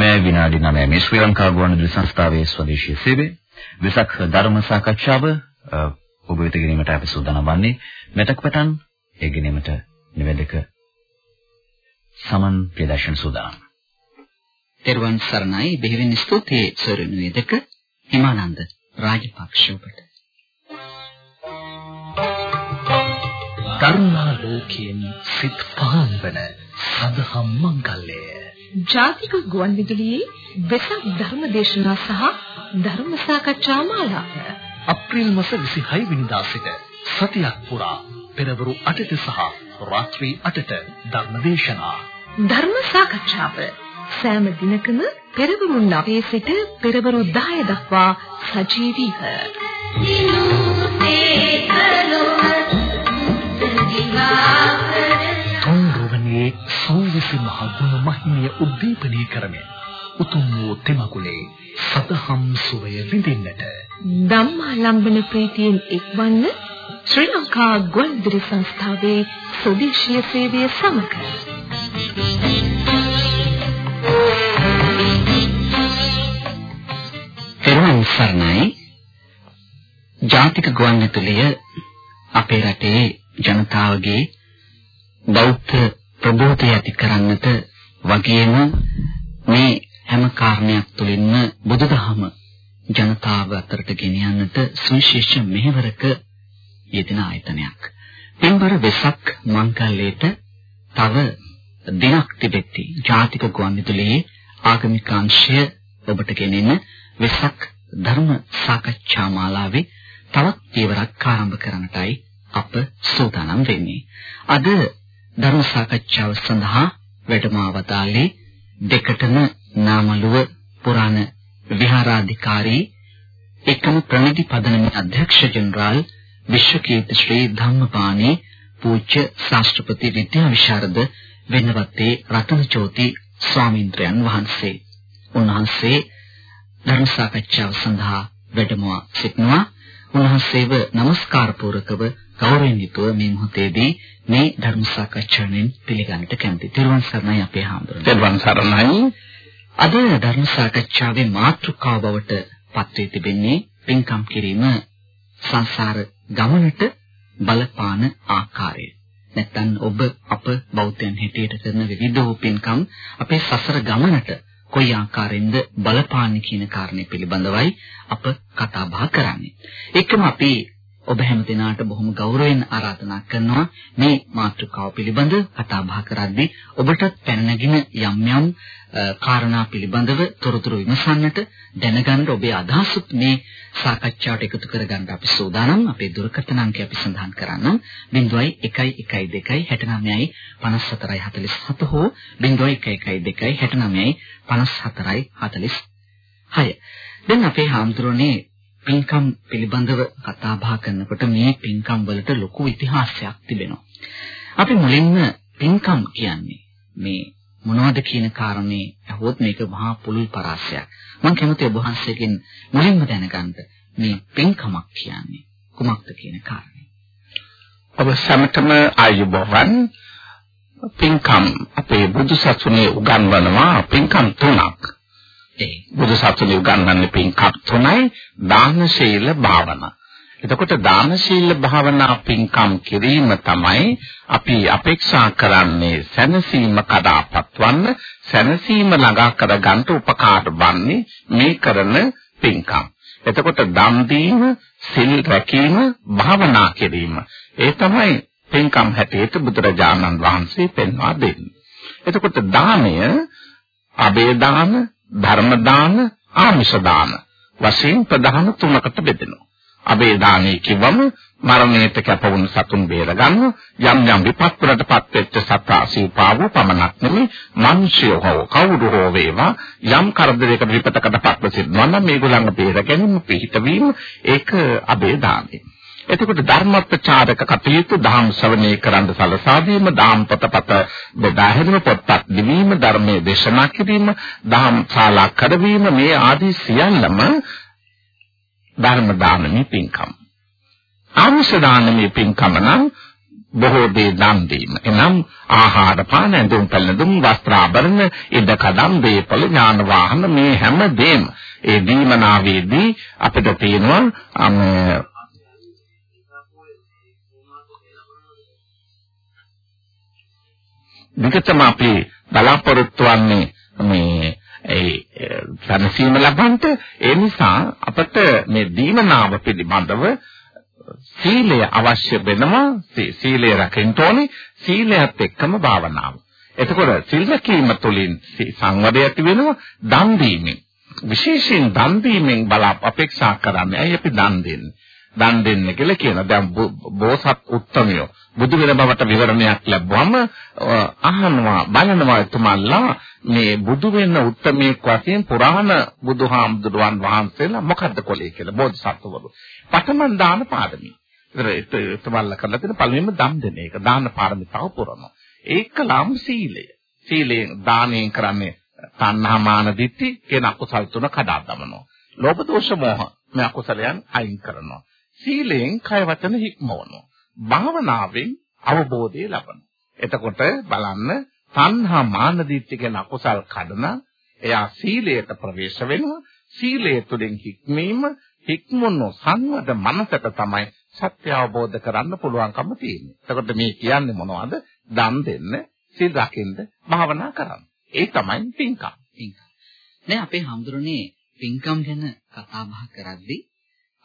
වෙලා පෙරවරු 9 විනාඩි 9 මේ ශ්‍රී ලංකා ගුවන්විදුලි සංස්ථාවේ ස්වදේශීය සේවය විසක් ධර්ම සාකච්ඡාව ඔබ වෙත ගෙනීමට අපි සූදානම් වන්නේ මෙතක් පටන් ඒ ගෙනීමට නිවැදක සමන් ප්‍රදර්ශන සූදානම්. තෙරුවන් සරණයි බෙහෙවින් ස්තුතියි සොරණ වේදක හිමානන්ද රාජපක්ෂ ඔබට. කරුණා ලෝකයෙන් සිත් පහන් වන සදහම් මංගල්‍යය. ජාතික ගුවන් විදුලියේ වෙසක් ධර්ම දේශනා සහ ධර්ම සාකච්ඡා මාලාව. අප්‍රේල් මාස 26 වෙනිදා සිට සතියක් පුරා පෙරවරු 8ට සහ රාත්‍රී 8ට ධර්ම දේශනා. ධර්ම සාකච්ඡාව සෑම දිනකම පෙරවරු 9 සිට පෙරවරු 10 දක්වා සජීවීව. තොන්රුවනේ සෝවිසි මහ ගුණ මහිමිය උද්දීපනය කරමින් උතුම් වූ තෙමකුලේ සතහම් සුවය විඳින්නට. ධම්මාලම්බන ප්‍රීතියෙන් එක්වන්න ශ්‍රී ලංකා ගුවන්විදුලි සංස්ථාවේ ස්වදේශීය සේවය සමග පෙරවන් සරණයි. ජාතික ගුවන්විදුලිය අපේ රටේ ජනතාවගේ බෞද්ධ ප්‍රබෝධය ඇති කරන්නට වගේම මේ හැම කාරණයක් තුළින්ම බුදුදහම ජනතාව අතරට ගෙන යන්නට සුවිශේෂ මෙහෙවරක යෙදෙන ආයතනයක්. පින්බර වෙසක් මංගල්‍යයට තව දිනක් තිබෙtti. ජාතික ගුවන්විදුලියේ ආගමික අංශය ඔබට ගෙනෙන වෙසක් ධර්ම සාකච්ඡා මාලාවේ තවත් පියවරක් ආරම්භ කරන්නටයි අප සූදානම් වෙන්නේ. අද ධර්ම සාකච්ඡාව සඳහා වැඩමවතාලේ දෙකටම නාමලුව පුරාණ විහාරාධිකාරී එකම ප්‍රනිධි පදනමේ අධ්‍යක්ෂ ජෙනරාල් විශ්වකීර්ති ශ්‍රී ධම්මපාණී පූජ්‍ය ශාස්ත්‍රපති විද්‍යා විශාරද වෙන්නවත්තේ රතනචෝති ස්වාමීන්ද්‍රයන් වහන්සේ. උන්වහන්සේ ධර්ම සාකච්ඡාව සඳහා වැඩම සිටිනවා. උන්වහන්සේව নমස්කාර පූරකව ගෞරවයෙන් යුතුව මේ මොහොතේදී මේ ධර්ම සාකච්ඡාවෙන් පිළිගන්නට කැමැති. ත්වන් සරණයි අපේ හාමුදුරුවෝ. ත්වන් සරණයි. අද ධර්ම සාකච්ඡාවේ මාතෘකාව බවට පත් වී තිබෙන්නේ පින්කම් කිරීම සංසාර ගමනට බලපාන ආකාරය. නැත්නම් ඔබ අප බෞද්ධයන් හැටියට කරන විවිධ පින්කම් අපේ සසර ගමනට කොයි ආකාරයෙන්ද බලපාන්නේ කියන කාරණය පිළිබඳවයි අප කතා බහ කරන්නේ. ඒකම අපි ඔබ හැම දිනාට බොහොම ගෞරවයෙන් ආරාධනා කරනවා. මේ මාතෘකාව පිළිබඳ කතා බහ කරද්දී ඔබටත් පැන නැගින යම් යම් කාරණා පිළිබඳව තොරතුරු විමසන්නට දැනගන්න ඔබේ අදහසුත් මේ සාකච්ඡාවට එකතු කරගන්න අපි සූදානම්. අපේ දුරකථන අංකය අපි සඳහන් කරන්නම්. 0112 69යි 54යි 47 හෝ 0112 69යි 54යි 46 දැන් අපේ හාමුදුරනේ පින්කම් පිළිබඳව කතා බහ කරනකොට මේ පින්කම් වලට ලොකු ඉතිහාසයක් තිබෙනවා. අපි මුලින්ම පින්කම් කියන්නේ මේ මොනවද කියන කාරණේ අහුවොත් මේක මහා පුළුල් පරාසයක්. මම කැමති ඔබ වහන්සේගෙන් මුලින්ම දැනගන්න මේ පින්කමක් කියන්නේ කුමක්ද කියන කාරණේ. ඔබ සමතම ආයුබෝවන් පින්කම් අපේ බුදු සසුනේ උගන්වනවා පින්කම් තුනක්. ඒ බුදු සසුනේ උගන්වන්නේ පින්කම් තුනයි දාන ශීල භාවනා. එතකොට දාන ශීල භාවනා පින්කම් කිරීම තමයි අපි අපේක්ෂා කරන්නේ සැනසීම කඩාපත්වන්න සැනසීම ළඟා කර ගන්න උපකාර වන්නේ මේ කරන පින්කම්. එතකොට දම් දීම, සිල් රැකීම, භාවනා කිරීම. ඒ තමයි පින්කම් හැටියට බුදුරජාණන් වහන්සේ පෙන්වා දෙන්නේ. එතකොට දානය අබේ දාන, ධර්ම දාන, ආමිෂ දාන වශයෙන් ප්‍රධාන තුනකට බෙදෙනවා. අබේ දානේ කිව්වම මරණයට කැප වුණු සතුන් බේර ගන්න යම් යම් විපත් වලටපත් වෙච්ච සතා සීපාව පමණක් නෙමෙයි මිනිස්යෝ හෝ කවුරු හෝ වේවා යම් කරදරයකට විපතකටපත් වෙනවා නම් මේගොල්ලන්ව බේර ගැනීම පිහිටවීම ඒක අබේ දානේ එතකොට ධර්ම ප්‍රචාරක කටයුතු දහම් ශ්‍රවණය කරන්න සලසා දීම දහම් පොතපත බෙදා හැරීම පොත්පත් දිවීම ධර්මයේ දේශනා කිරීම දහම් ශාලා කරවීම මේ ආදී සියල්ලම ධර්ම දානමේ පින්කම්. ආමිෂ දානමේ පින්කම නම් බොහෝ දේ දන් දීම. එනම් ආහාර පාන ඇඳුම් පැළඳුම් වස්ත්‍ර ආභරණ ඉඩ කඩම් දීපල ඥාන වාහන මේ හැම දෙම ඒ දීමනාවේදී අපිට තියෙනවා විකතම අපි බලාපොරොත්තු වන්නේ මේ ඒ සනසීම ලබන්ට ඒ නිසා අපට මේ දීමනාව පිළිබඳව සීලය අවශ්‍ය වෙනවා සීලය රකින්න ඕනේ සීලයත් එක්කම භාවනාව. එතකොට සිල් රැකීම තුළින් සංවදය ඇති වෙනවා දන් දීමෙන්. විශේෂයෙන් දන් දීමෙන් බල අපේක්ෂා කරන්නේ ඇයි අපි දන් දෙන්නේ? දන් දෙන්න කියලා කියන. දැන් බෝසත් උත්තමයෝ බුදු වෙන බවට විවරණයක් ලැබුවම අහනවා බලනවා එතුමන්ලා මේ බුදු වෙන උත්තමයෙක් වශයෙන් පුරාණ බුදුහාමුදුරුවන් වහන්සේලා මොකද්ද කොලේ කියලා බෝධිසත්වවරු. පඨමන් දාන පාරමී. ඒතර එතුමන්ලා කරලා තියෙන පළවෙනිම දම් දෙන එක. දාන පාරමිතාව පුරනවා. ඒකලම් සීලය. සීලයෙන් දානයෙන් කරන්නේ තණ්හා මාන දිට්ඨි කියන අකුසල් තුන කඩා දමනවා. ලෝභ දෝෂ මෝහ මේ අකුසලයන් අයින් කරනවා. සීලයෙන් කය වචන හික්මවනවා. භාවනාවෙන් අවබෝධය ලබනවා. එතකොට බලන්න තණ්හා මාන දිට්ඨි කියන අකුසල් කඩන එයා සීලයට ප්‍රවේශ වෙනවා. සීලය තුළින් හික්මීම හික්මුණු සංවද මනසට තමයි සත්‍ය අවබෝධ කරන්න පුළුවන්කම තියෙන්නේ. එතකොට මේ කියන්නේ මොනවද? දන් දෙන්න, සීල් රකින්න, භාවනා කරන්න. ඒ තමයි පින්කම්. පින්කම්. දැන් අපේ හඳුරන්නේ පින්කම් ගැන කතා බහ කරද්දී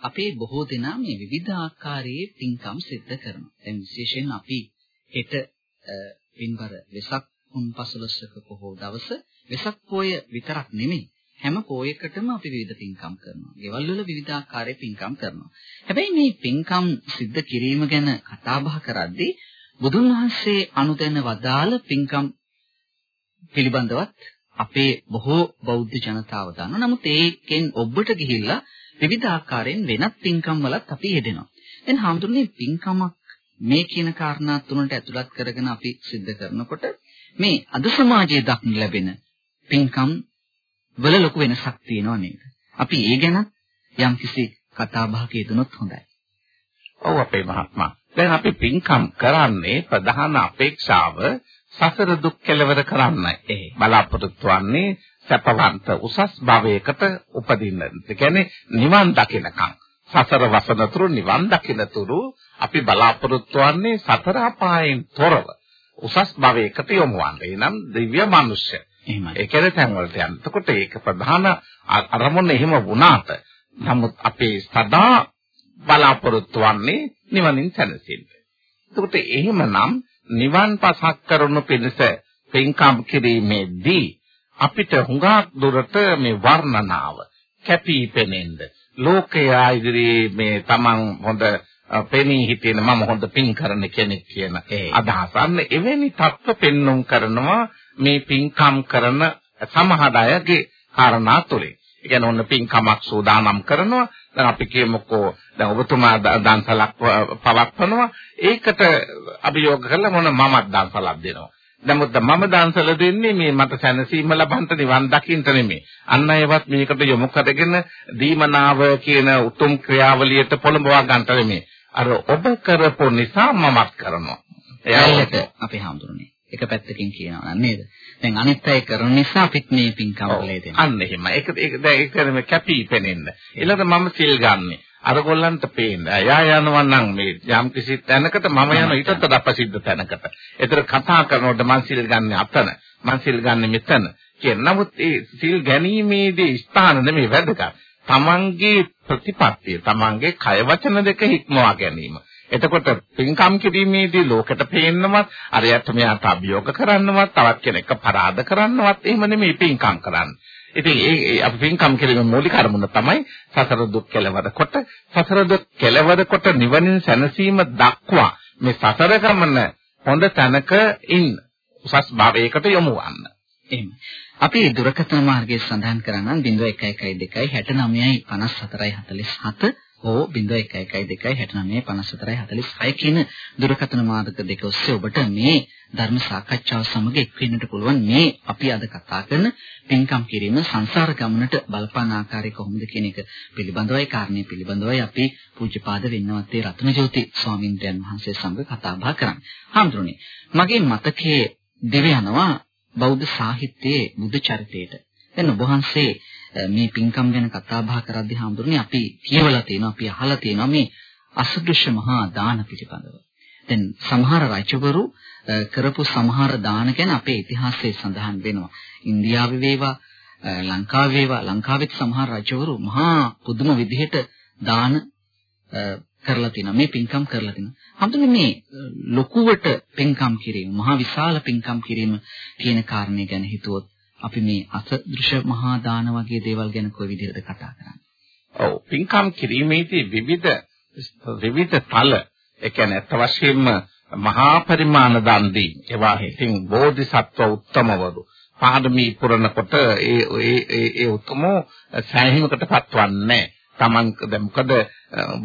අපේ බොහෝ දෙනා මේ විවිධ ආකාරයේ පින්කම් සිද්ධ කරනවා. දැන් විශේෂයෙන් අපි හෙට පින්බර වෙසක් පුන් පසළොස්වක පොහොව දවස වෙසක් පොය විතරක් නෙමෙයි හැම පොයකටම අපි විවිධ පින්කම් කරනවා. ගෙවල් වල විවිධ ආකාරයේ පින්කම් කරනවා. හැබැයි මේ පින්කම් සිද්ධ කිරීම ගැන කතා බහ කරද්දී බුදුන් වහන්සේ අනුදැන වදාළ පින්කම් පිළිබඳවත් අපේ බොහෝ බෞද්ධ ජනතාව දන්නවා. නමුත් ඒකෙන් ඔබට ගිහිල්ලා විවිධ ආකාරයෙන් වෙනත් පින්කම් වලත් අපි යෙදෙනවා. දැන් හාමුදුරනේ පින්කමක් මේ කියන කාරණා තුනට ඇතුළත් කරගෙන අපි සිද්ධ කරනකොට මේ අද සමාජයේ දක්න ලැබෙන පින්කම් වල ලොකු වෙනසක් තියෙනව නේද? අපි ඒ ගැන යම්කිසි කතා බහක යෙදුනොත් හොඳයි. ඔව් අපේ මහත්මයා. දැන් අපි පින්කම් කරන්නේ ප්‍රධාන අපේක්ෂාව සසර දුක් කෙලවර කරන්නයි. ඒ බලාපොරොත්තු වෙන්නේ සැපවන්ත උසස් භවයකට උපදින්න. ඒ කියන්නේ නිවන් දකිනකම්. සසර වසනතුරු නිවන් දකිනතුරු අපි බලාපොරොත්තු වෙන්නේ සතර අපායන් තොරව උසස් භවයකට යොමු වන්න. එනම් දිව්‍ය මනුෂ්‍ය. එහෙමයි. ඒ කියන්නේ තැන් වලට යන්න. එතකොට ඒක ප්‍රධාන අරමුණ එහෙම වුණාට නමුත් අපේ සදා බලාපොරොත්තු වෙන්නේ නිවනින් සැනසෙන්න. එතකොට එහෙමනම් නිවන් පසක් කරනු පිණිස පින්කම් කිරීමේදී අපිට හුඟක් දුරට මේ වර්ණනාව කැපී පෙනෙන්න ලෝකයා ඉදිරියේ මේ Taman හොඳ පෙනී හිටින මම හොඳ පින් කරන කෙනෙක් කියන අදහස. අන්න එවැනි தත්ත්ව පෙන්눔 කරනවා මේ පින්කම් කරන සමහර අයගේ කාරණා තුලින්. ඒ කියන්නේ ඔන්න පින්කමක් සූදානම් කරනවා. දැන් අපි කියමුකෝ දැන් ඔබතුමා දන්සලක් පවත්වනවා. ඒකට අභියෝග කරලා මොන මමත් දන්සලක් දෙනවා. නමුත් මම දන්සල දෙන්නේ මේ මට සැනසීම ලබන්ට නිවන් දකින්න නෙමෙයි. අන් අයවත් මේකට යොමු කරගෙන දීමනාව කියන උතුම් ක්‍රියාවලියට පොළඹවා ගන්නට නෙමෙයි. අර ඔබ කරපු නිසා මමත් කරනවා. එයාලට අපි හඳුනන්නේ. එක පැත්තකින් කියනවා නේද? දැන් අනිත් අය කරන නිසා අපිත් මේ පින්කම් වලේ දෙනවා. අන්න එහෙම. ඒක ඒක දැන් ඒක කැපී පෙනෙන්න. ඊළඟට මම සිල් ගන්නෙ. අර ගොල්ලන්ට පේන්න. එයා යනවා නම් මේ යම් කිසි තැනකට මම යන ඊටත් වඩා ප්‍රසිද්ධ තැනකට. ඒතර කතා කරනකොට මං සිල් ගන්න අතන, මං සිල් ගන්න මෙතන. කියන නමුත් ඒ සිල් ගැනීමේදී ස්ථාන නෙමෙයි වැදගත්. තමන්ගේ ප්‍රතිපත්තිය, තමන්ගේ කය වචන දෙක හික්මවා ගැනීම. එතකොට පින්කම් කිරීමේදී ලෝකෙට පේන්නවත් අරයට මෙයාට අභියෝග කරන්නවත් තවත් කෙනෙක් පරාද කරන්නවත් එහෙම නෙමෙයි පින්කම් කරන්නේ. ඉතින් ඒ අපි පින්කම් කිරීමේ මූලික අරමුණ තමයි සසර දුක් කෙලවර කොට සසර දුක් කෙලවර කොට නිවනින් සැනසීම දක්වා මේ සසර ගමන හොඳ තැනක ඉන්න උසස් භාවයකට යොමු වන්න. එහෙම. අපි දුරකථන මාර්ගයේ සඳහන් කරා නම් 0112 69යි 54යි 47 හෝ 0112695446 කියන දුරකථන මාර්ග දෙක ඔස්සේ ඔබට මේ ධර්ම සාකච්ඡාව සමග එක් වෙන්නට පුළුවන් මේ අපි අද කතා කරන පින්කම් කිරීම සංසාර ගමනට බලපාන ආකාරය කොහොමද කියන එක පිළිබඳවයි කාරණේ පිළිබඳවයි අපි පූජ්‍යපාද වෙන්නවත්තේ රත්නජෝති ස්වාමීන් වහන්සේ සමග කතා බහ කරන්නේ. හාමුදුරනේ මගේ මතකයේ දිව යනවා බෞද්ධ සාහිත්‍යයේ බුද්ධ චරිතයට. දැන් ඔබ වහන්සේ මේ පින්කම් ගැන කතා බහ කරද්දී හාමුදුරනේ අපි කියවලා තියෙනවා අපි අහලා තියෙනවා මේ අසදෘශ්‍ය මහා දාන පිළිබඳව. දැන් සමහර රජවරු කරපු සමහර දාන ගැන අපේ ඉතිහාසයේ සඳහන් වෙනවා. ඉන්දියාවේ වේවා ලංකාවේ වේවා ලංකාවෙත් සමහර රජවරු මහා පුදුම විදිහට දාන කරලා තිනවා මේ පින්කම් කරලා තිනවා. හම්දුනේ මේ ලොකුවට පින්කම් කිරීම මහා විශාල පින්කම් කිරීම කියන කාරණේ ගැන හිතුවොත් අපි මේ අසදෘශ්‍ය මහා දාන වගේ දේවල් ගැන කොයි විදිහටද කතා කරන්නේ? ඔව්. පින්කම් කිරීමේදී විවිධ විවිධ තල ඒ කියන්නේ අත් වශයෙන්ම මහා පරිමාණ දන් දී ඒවා හිතින් බෝධිසත්ව උත්තමවරු. පාඩමී පුරනකොට ඒ ඒ ඒ උතුමෝ සෑහීමකට පත්වන්නේ තමන් දැන් මොකද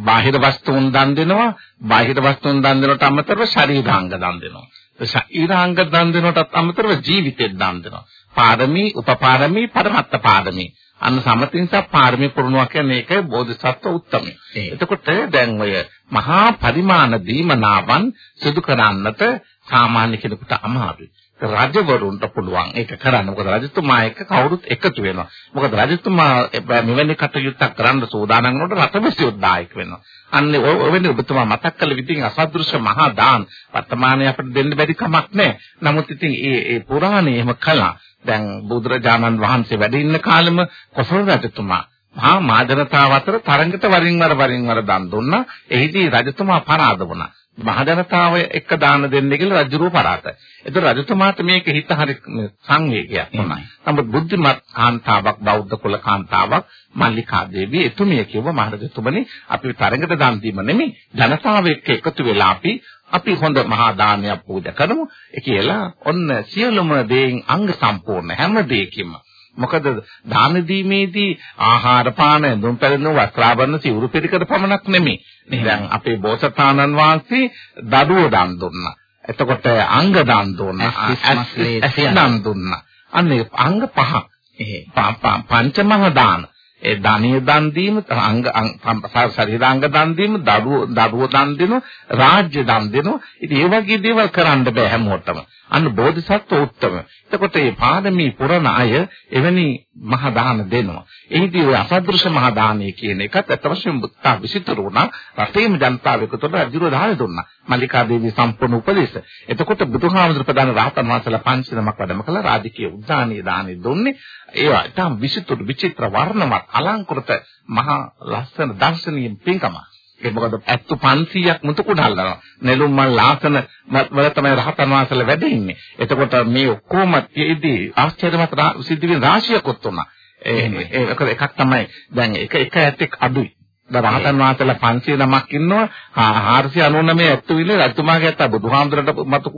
බාහිර වස්තුන් දන් දෙනවා. බාහිර වස්තුන් දන් දෙනට අමතරව ශරීරාංග දන් දෙනවා. ශරීරාංග දන් දෙනටත් අමතරව ජීවිතෙත් දන් දෙනවා. පාරමී උපපාරමී පරමත්ත පාරමී අන්න සමතින්ස පාරමී පුරනවා කියන්නේ ඒකයි බෝධිසත්ව උත්තමයි. එතකොට දැන් ඔය මහා පරිමාණ දීමනාවන් සිදු කරන්නට සාමාන්‍ය කෙනෙකුට අමාරුයි. රජවරුන්ට පුළුවන් ඒක කරන්න. මොකද රජතුමා එක්ක කවුරුත් එකතු වෙනවා. මොකද රජතුමා මෙවැනි කටයුත්තක් කරන්න සූදානම් වෙනකොට රටවැසියොත් දායක වෙනවා. අන්න ඔවෙනි ඔබතුමා මතක් කළ විදිහින් අසදෘශ්‍ය මහා දාන වර්තමානයේ අපිට දෙන්න බැරි කමක් නැහැ. නමුත් ඉතින් ඒ ඒ පුරාණේ එහෙම කළා. දැන් බුදුරජාණන් වහන්සේ වැඩ ඉන්න කාලෙම කොසල් රජතුමා මහා මාජනතාව අතර තරඟට වරින් වර වරින් වර දන් දුන්නා. එහිදී රජතුමා පරාද වුණා. මහජනතාව එක්ක දාන දෙන්න කියලා රජුරුව පරාතයි. ඒතර රජතුමාට මේක හිත හරි සංවේගයක් වුණා. නමුත් බුද්ධිමත් කාන්තාවක් බෞද්ධ කුල කාන්තාවක් මල්ලිකා දේවිය එතුමිය කිව්ව මහරජතුමනි අපි තරඟට දන් දීම නෙමෙයි ජනතාව එක්ක එකතු වෙලා අපි අපි හොඳ මහා දානයක් පූජා කරමු කියලා ඔන්න සියලුම දේන් අංග සම්පූර්ණ හැම දෙයකින්ම මොකද දාන දීමේදී ආහාර පාන දුම් පැලෙන වස්ත්‍රාභරණ සිවුරු පිළිකර පමණක් නෙමෙයි. දැන් අපේ බෝසතාණන් වහන්සේ දඩුව දන් දුන්නා. එතකොට අංග දන් දුන්නා. ඇස් දන් දුන්නා. අන්නේ අංග පහ. පංචමහ දාන. ඒ ධානිය දන් දීම අංග ශරීරාංග දන් දීම දරුව දරුව දන් දෙන රාජ්‍ය දන් දෙන. ඉතින් ඒ වගේ දේවල් කරන්න බෑ හැමෝටම. අන්න බෝධිසත්ව උත්තම. එතකොට මේ පාදමී පුරණ අය එවැනි මහ දාන දෙනවා. එහිදී ඔය අසදෘශ මහ දානය කියන එකත් අත්වශයෙන්ම බුත්තා විසිතුරු වුණා. රටේම ජනතාව එකතුව අදිරව දාන දුන්නා. මල්ලිකා දේවී සම්පූර්ණ උපදේශ එතකොට බුදුහාමුදුර ප්‍රදාන රහතන් වහන්සේලා පංචනමක් වැඩම කළා. රාජකීය උද්දානීය දානෙ දුන්නේ. ඒවා ඊටම විසිතුරු විචිත්‍ර වර්ණවත් අලංකృత මහා ලස්සන දර්ශනීය පින්කම. ඒ මොකද ඇත්තු 500ක් මුතු කුඩල්නවා. නෙළුම් මල් ලාසන වල තමයි රහතන් වහන්සේලා වැඩ ඉන්නේ. එතකොට මේ ඔක්කොම තියේදී ආශ්චර්යමත් සිද්ධ වෙන රාශියකුත් උනා. ඒ එකක් තමයි දැන් එක එක ඇත්තෙක් අඩුයි. දැන් රහතන් වහන්සේලා 500 නමක් ඉන්නවා 499 ඇත්තු විල රජතුමාගේ ඇත්ත බුදුහාමුදුරන්ට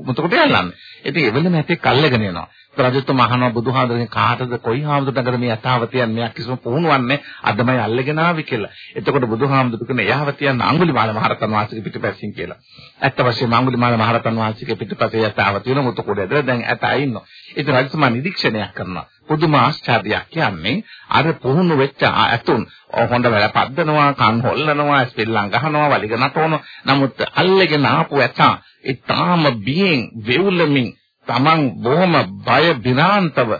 මුතකොට යල්ලන්නේ. ඉතින් එවලම ඇත්තෙක් අල්ලගෙන යනවා. රජතුමා අහනවා බුදුහාඳුරෙන් කාටද කොයි හාමුදුරනකද මේ යථාවතියන් මෙයක් කිසිම පුහුණුවන්නේ අදමයි අල්ලගෙන ආවි කියලා. එතකොට බුදුහාමුදුරු කියන යහවතියන් අඟුලිමාල මහරතන් වහන්සේගේ පිටපැසින් කියලා. ඇත්ත වශයෙන්ම අඟුලිමාල මහරතන් වහන්සේගේ පිටපතේ යථාවතියන මුතු කුඩේද දැන් ඇතයි ඉන්නවා. ඉතින් රජතුමා නිරීක්ෂණයක් කරනවා. පුදුම ආශ්චර්යයක් කියන්නේ අර පුහුණු වෙච්ච ඇතුන් හොඳ වෙල පද්දනවා, කන් හොල්ලනවා, ස්පෙල්ලම් ගහනවා, වලිග නටවනවා. නමුත් අල්ලගෙන ආපු ඇතා ඒ තාම බියෙන් වෙවුලමින් Taman බොහොම බය බිනාන්තව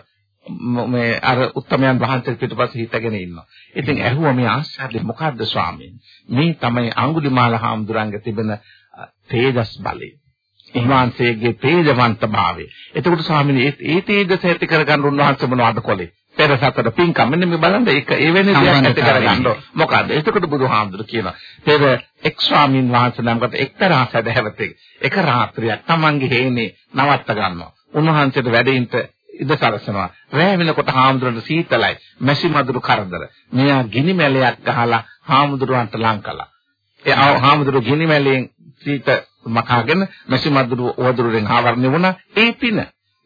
මේ අර උත්තමයන් වහන්සේ පිටපස්ස හිටගෙන ඉන්නවා. ඉතින් ඇහුවා මේ ආශ්චර්ය මොකද්ද ස්වාමීන්? මේ තමයි අඟුලිමාල හාමුදුරන්ගේ තිබෙන තේජස් බලය. උන්වහන්සේගේ තේජවන්ත භාවය. එතකොට ස්වාමීන් ඒ තේජස ඇති කරගන්න උන්වහන්සේ මොනවද කළේ? පෙර සතර පින්කම්. මෙන්න මේ බලන්න ඒක ඒ වෙන්නේ දෙයක් ඇති කරගන්න. මොකද්ද? එතකොට බුදුහාමුදුරු කියනවා පෙර එක් ස්වාමීන් වහන්සේ නමකට එක්තරා සදහැවතෙක් එක රාත්‍රියක් Tamange හේනේ නවත්ත ගන්නවා. උන්වහන්සේට වැඩින්ට ඉද සරසනවා රැ වෙනකොට හාමුදුරන්ට සීතලයි මැසි මදුරු කරදර. මෙයා ගිනි මැලයක් ගහලා හාමුදුරුවන්ට ලං කළා. ඒ හාමුදුරු ගිනි මැලයෙන් සීත මකාගෙන මැසි මදුරු වදුරුෙන් ආවරණය වුණා. ඒ පින.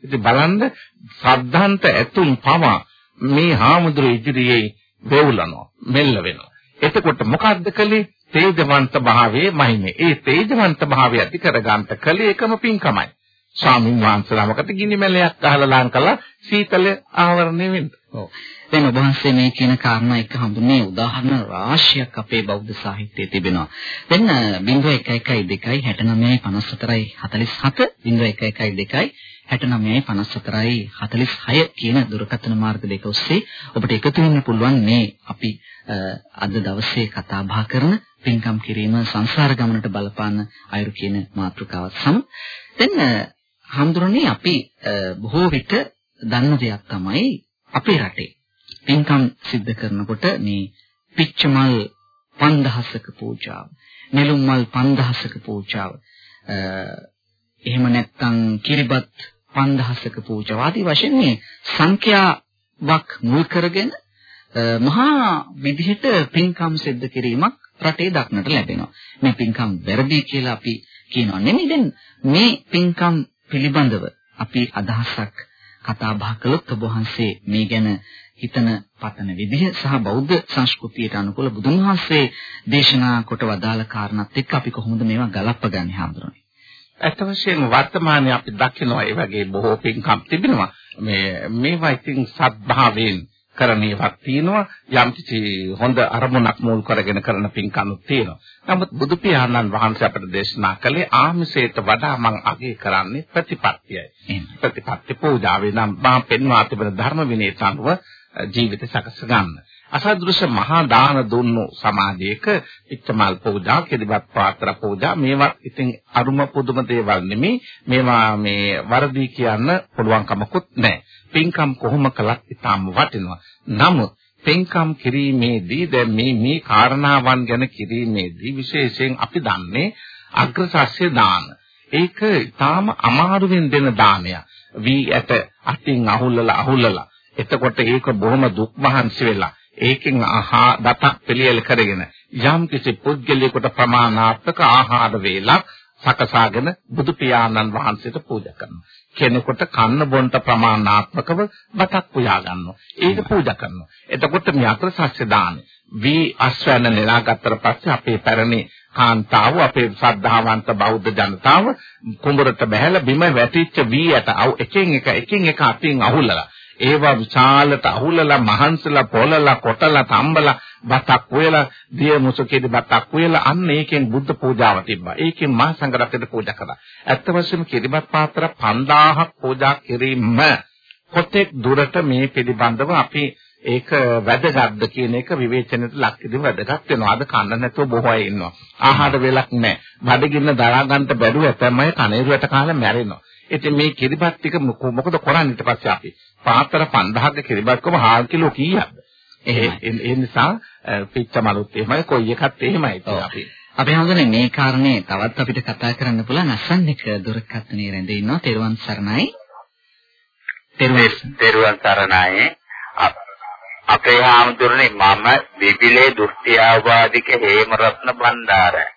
ඉතින් බලන්න සද්ධාන්ත ඇතුම් පවා මේ හාමුදුරු ඉදිරියේ වෙවුලනවා මෙල්ල වෙනවා එතකොට මොකද්ද කළේ? තේජවන්ත භාවයේ මහිමේ. ඒ තේජවන්ත භාවය ඇති කරගන්න කළේ එකම පින්කමයි. ස්වාමීන් වහන්සේලාමකට ගිනි මැලයක් අහලා ලං කළා සීතල ආවරණය වෙන්න. ඔව්. දැන් ඔබ වහන්සේ මේ කියන කාරණා එක හඳුන්නේ උදාහරණ රාශියක් අපේ බෞද්ධ සාහිත්‍යයේ තිබෙනවා. දැන් 0112 69 54 47 0112 69 54 46 කියන දුරකථන මාර්ග දෙක ඔස්සේ ඔබට එකතු වෙන්න පුළුවන් මේ අපි අද දවසේ කතා බහ කරන පින්කම් කිරීම සංසාර ගමනට බලපාන අයුරු කියන මාතෘකාවත් සම. දැන් හඳුරන්නේ අපි බොහෝ විට දන්න දෙයක් තමයි අපේ රටේ. පින්කම් සිද්ධ කරනකොට මේ පිච්චමල් 5000ක පූජාව, නෙළුම් මල් 5000ක පූජාව, එහෙම නැත්නම් කිරිබත් 5000ක පූජාව ආදී වශයෙන් මේ සංඛ්‍යාවක් මුල් කරගෙන මහා විදිහට පින්කම් සිද්ධ කිරීමක් රටේ දක්නට ලැබෙනවා. මේ පින්කම් වැරදි කියලා අපි කියනවා නෙමෙයි දැන් මේ පින්කම් පිළිබඳව අපි අදහසක් කතා බහ කළොත් ඔබ වහන්සේ මේ ගැන හිතන පතන විදිහ සහ බෞද්ධ සංස්කෘතියට අනුකූල බුදුන් වහන්සේ දේශනා කොට වදාළ කාරණාත් එක්ක අපි කොහොමද මේවා ගලප්පගන්නේ හඳුනන්නේ ඇත්ත වශයෙන්ම වර්තමානයේ අපි දකිනවා ඒ වගේ බොහෝ පින්කම් තිබෙනවා මේ මේවා ඉතින් සත්භාවයෙන් කරන ඒවාක් තියෙනවා යම් කිසි හොඳ අරමුණක් මුල් කරගෙන කරන පින්කම්ක් තියෙනවා. නමුත් බුදු පියාණන් වහන්සේ අපට දේශනා කළේ ආමිසයට වඩා මම අගය කරන්නේ ප්‍රතිපත්තියයි. ප්‍රතිපත්ති පූජාවේ නම් මා පෙන්වා තිබෙන ධර්ම විනයට අනුව ජීවිත සකස ගන්න. අසදෘශ්‍ය මහා දාන දුන්නු සමාජයක ඉච්ඡමල් පූජා, කෙදිවත් පාත්‍ර පූජා මේවා ඉතින් අරුම පුදුම දේවල් නෙමෙයි. මේවා මේ වර්ධි කියන්න පුළුවන් කමකුත් නැහැ. පින්කම් කොහොම කළත් ඉතාම වටිනවා. නමුත් පින්කම් කිරීමේදී දැන් මේ මේ කාරණාවන් ගැන කිරීමේදී විශේෂයෙන් අපි දන්නේ අග්‍රසස්ය දාන. ඒක ඉතාම අමාරුවෙන් දෙන දානයක්. වී ඇට අතින් අහුල්ලලා අහුල්ලලා එතකොට ඒක බොහොම දුක් මහන්සි වෙලා ඒකෙන් ආහා දතක් පිළියෙල කරගෙන යම් කිසි පුද්ගලයෙකුට ප්‍රමාණාත්මක ආහාර වේලක් සකසාගෙන බුදු පියාණන් වහන්සේට පූජා කරනවා. කෙනෙකුට කන්න බොන්න ප්‍රමාණාත්මකව බතක් පුයා ගන්නවා. ඒක පූජා කරනවා. එතකොට මේ අතර සස්‍ය දාන වී අස්වැන්න නෙලාගත්තට පස්සේ අපේ පැරණි කාන්තාව අපේ ශ්‍රද්ධාවන්ත බෞද්ධ ජනතාව කුඹරට බැහැලා බිම වැටිච්ච වී යට එකින් එක එකින් එක අතින් අහුල්ලලා ඒවා විශාලට අහුලලා මහන්සලා පොළලා කොටලා තම්බලා බතක් උයලා දිය මුසකේදී බතක් උයලා අන්න ඒකෙන් බුද්ධ පූජාව තිබ්බා. ඒකෙන් මහා සංඝරත්නයට පූජා කළා. ඇත්ත වශයෙන්ම කිරිබත් පාත්‍ර 5000ක් පූජා කිරීම කොතෙක් දුරට මේ පිළිබඳව අපි ඒක වැදගත්ද කියන එක විවේචනයට ලක් කිරීම වැදගත් වෙනවා. අද කන්න නැතුව බොහෝ අය ඉන්නවා. ආහාර වේලක් නැහැ. බඩගින්න දරා ගන්නට බැරුව ඇතැම්මයි කනේරුවට කාලා මැරෙනවා. ඉතින් මේ කිරිබත් ටික මොකද කරන්නේ ඊට පස්සේ අපි? පාතර 5000ක කිරිබත්කම හාල් කිලෝ කීයක්ද? ඒ නිසා පිච්ච මලුත් එහෙමයි කොයි එකත් එහෙමයි අපි. අපි හඳුනන්නේ මේ කාරණේ තවත් අපිට කතා කරන්න පුළුවන් අසන්නක දුරකථනයේ රැඳී ඉන්නවා තෙරුවන් සරණයි. තෙරුවන් සරණයි. අපේ හාමුදුරනේ මම විපිලේ දෘෂ්ටිආවාදික හේමරත්න බණ්ඩාර.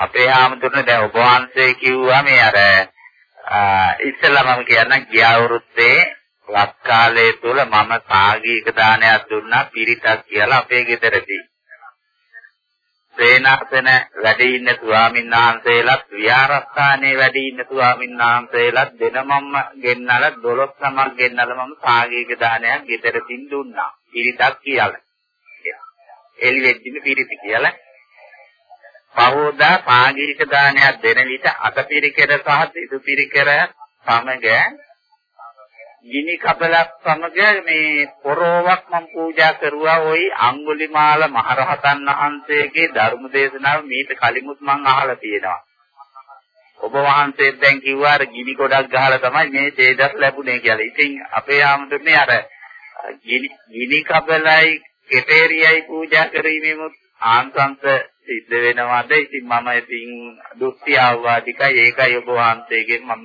අපේ හාමුදුරනේ දැන් ඔබ වහන්සේ කිව්වා මේ අර ඉස්සෙල්ලා මම කියන්නම් ගිය අවුරුද්දේ වත් කාලයේ තුල මම සාගීක දානයක් දුන්නා පිරිතක් කියලා අපේ ගෙදරදී. සේනාසන වැඩ ඉන්න ස්වාමීන් වහන්සේලාත් විහාරස්ථානයේ වැඩ ඉන්න ස්වාමීන් වහන්සේලාත් දෙනමම ගෙන්නලා 12 සමක් ගෙන්නලා මම සාගීක දානයක් ගෙදරකින් දුන්නා. පිරිතක් කියලා. එළි වෙද්දිම පිරිත කියලා පහෝදා පාගිරික දානයක් දෙන විට අතපිරිකර සහ සිදුපිරිකර සමග ගිනි කපලක් සමග මේ පොරොවක් මම පූජා කරුවා ওই අඟුලිමාල මහරහතන් වහන්සේගේ ධර්ම දේශනාව මීට කලිමුත් මම අහලා තියෙනවා. ඔබ වහන්සේ දැන් කිව්වා අර ගිනි ගොඩක් ගහලා තමයි මේ තේජස් ලැබුණේ කියලා. ඉතින් අපේ ආමතුනේ අර ගිනි කබලයි කෙටේරියයි පූජා කිරීමෙමුත් ආංශංශ සිද්ධ වෙනවද? ඉතින් මම ඉතින් දුක්ඛ ආවාදිකයි ඒකයි ඔබ වහන්සේගෙන් මම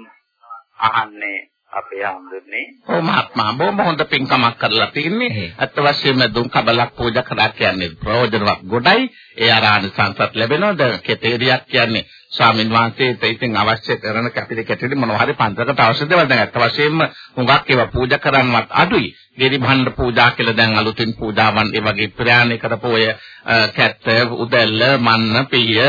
අහන්නේ අපේ හඳුන්නේ. ඔව් මහත්මයා බොහොම හොඳ පින්කමක් කරලා තින්නේ. අත් වශයෙන්ම දුම් කබලක් පූජා කරලා කියන්නේ ප්‍රයෝජනවත් ගොඩයි. ඒ ආරාණ සංසත් ලැබෙනවා. දැන් කෙතේරියක් කියන්නේ ස්වාමීන් වහන්සේට ඉතින් අවශ්‍ය කරන කැපිලි කැටලි මොනවා හරි පන්සලකට අවශ්‍ය දේවල් දැන් අත් වශයෙන්ම හුඟක් ඒවා පූජා කරන්නවත් අඩුයි. ගෙරි භණ්ඩ පූජා කියලා දැන් අලුතින් පූජාවන් ඒ වගේ ප්‍රයාණය කරපු ඔය කැත්ත උදැල්ල මන්න පිය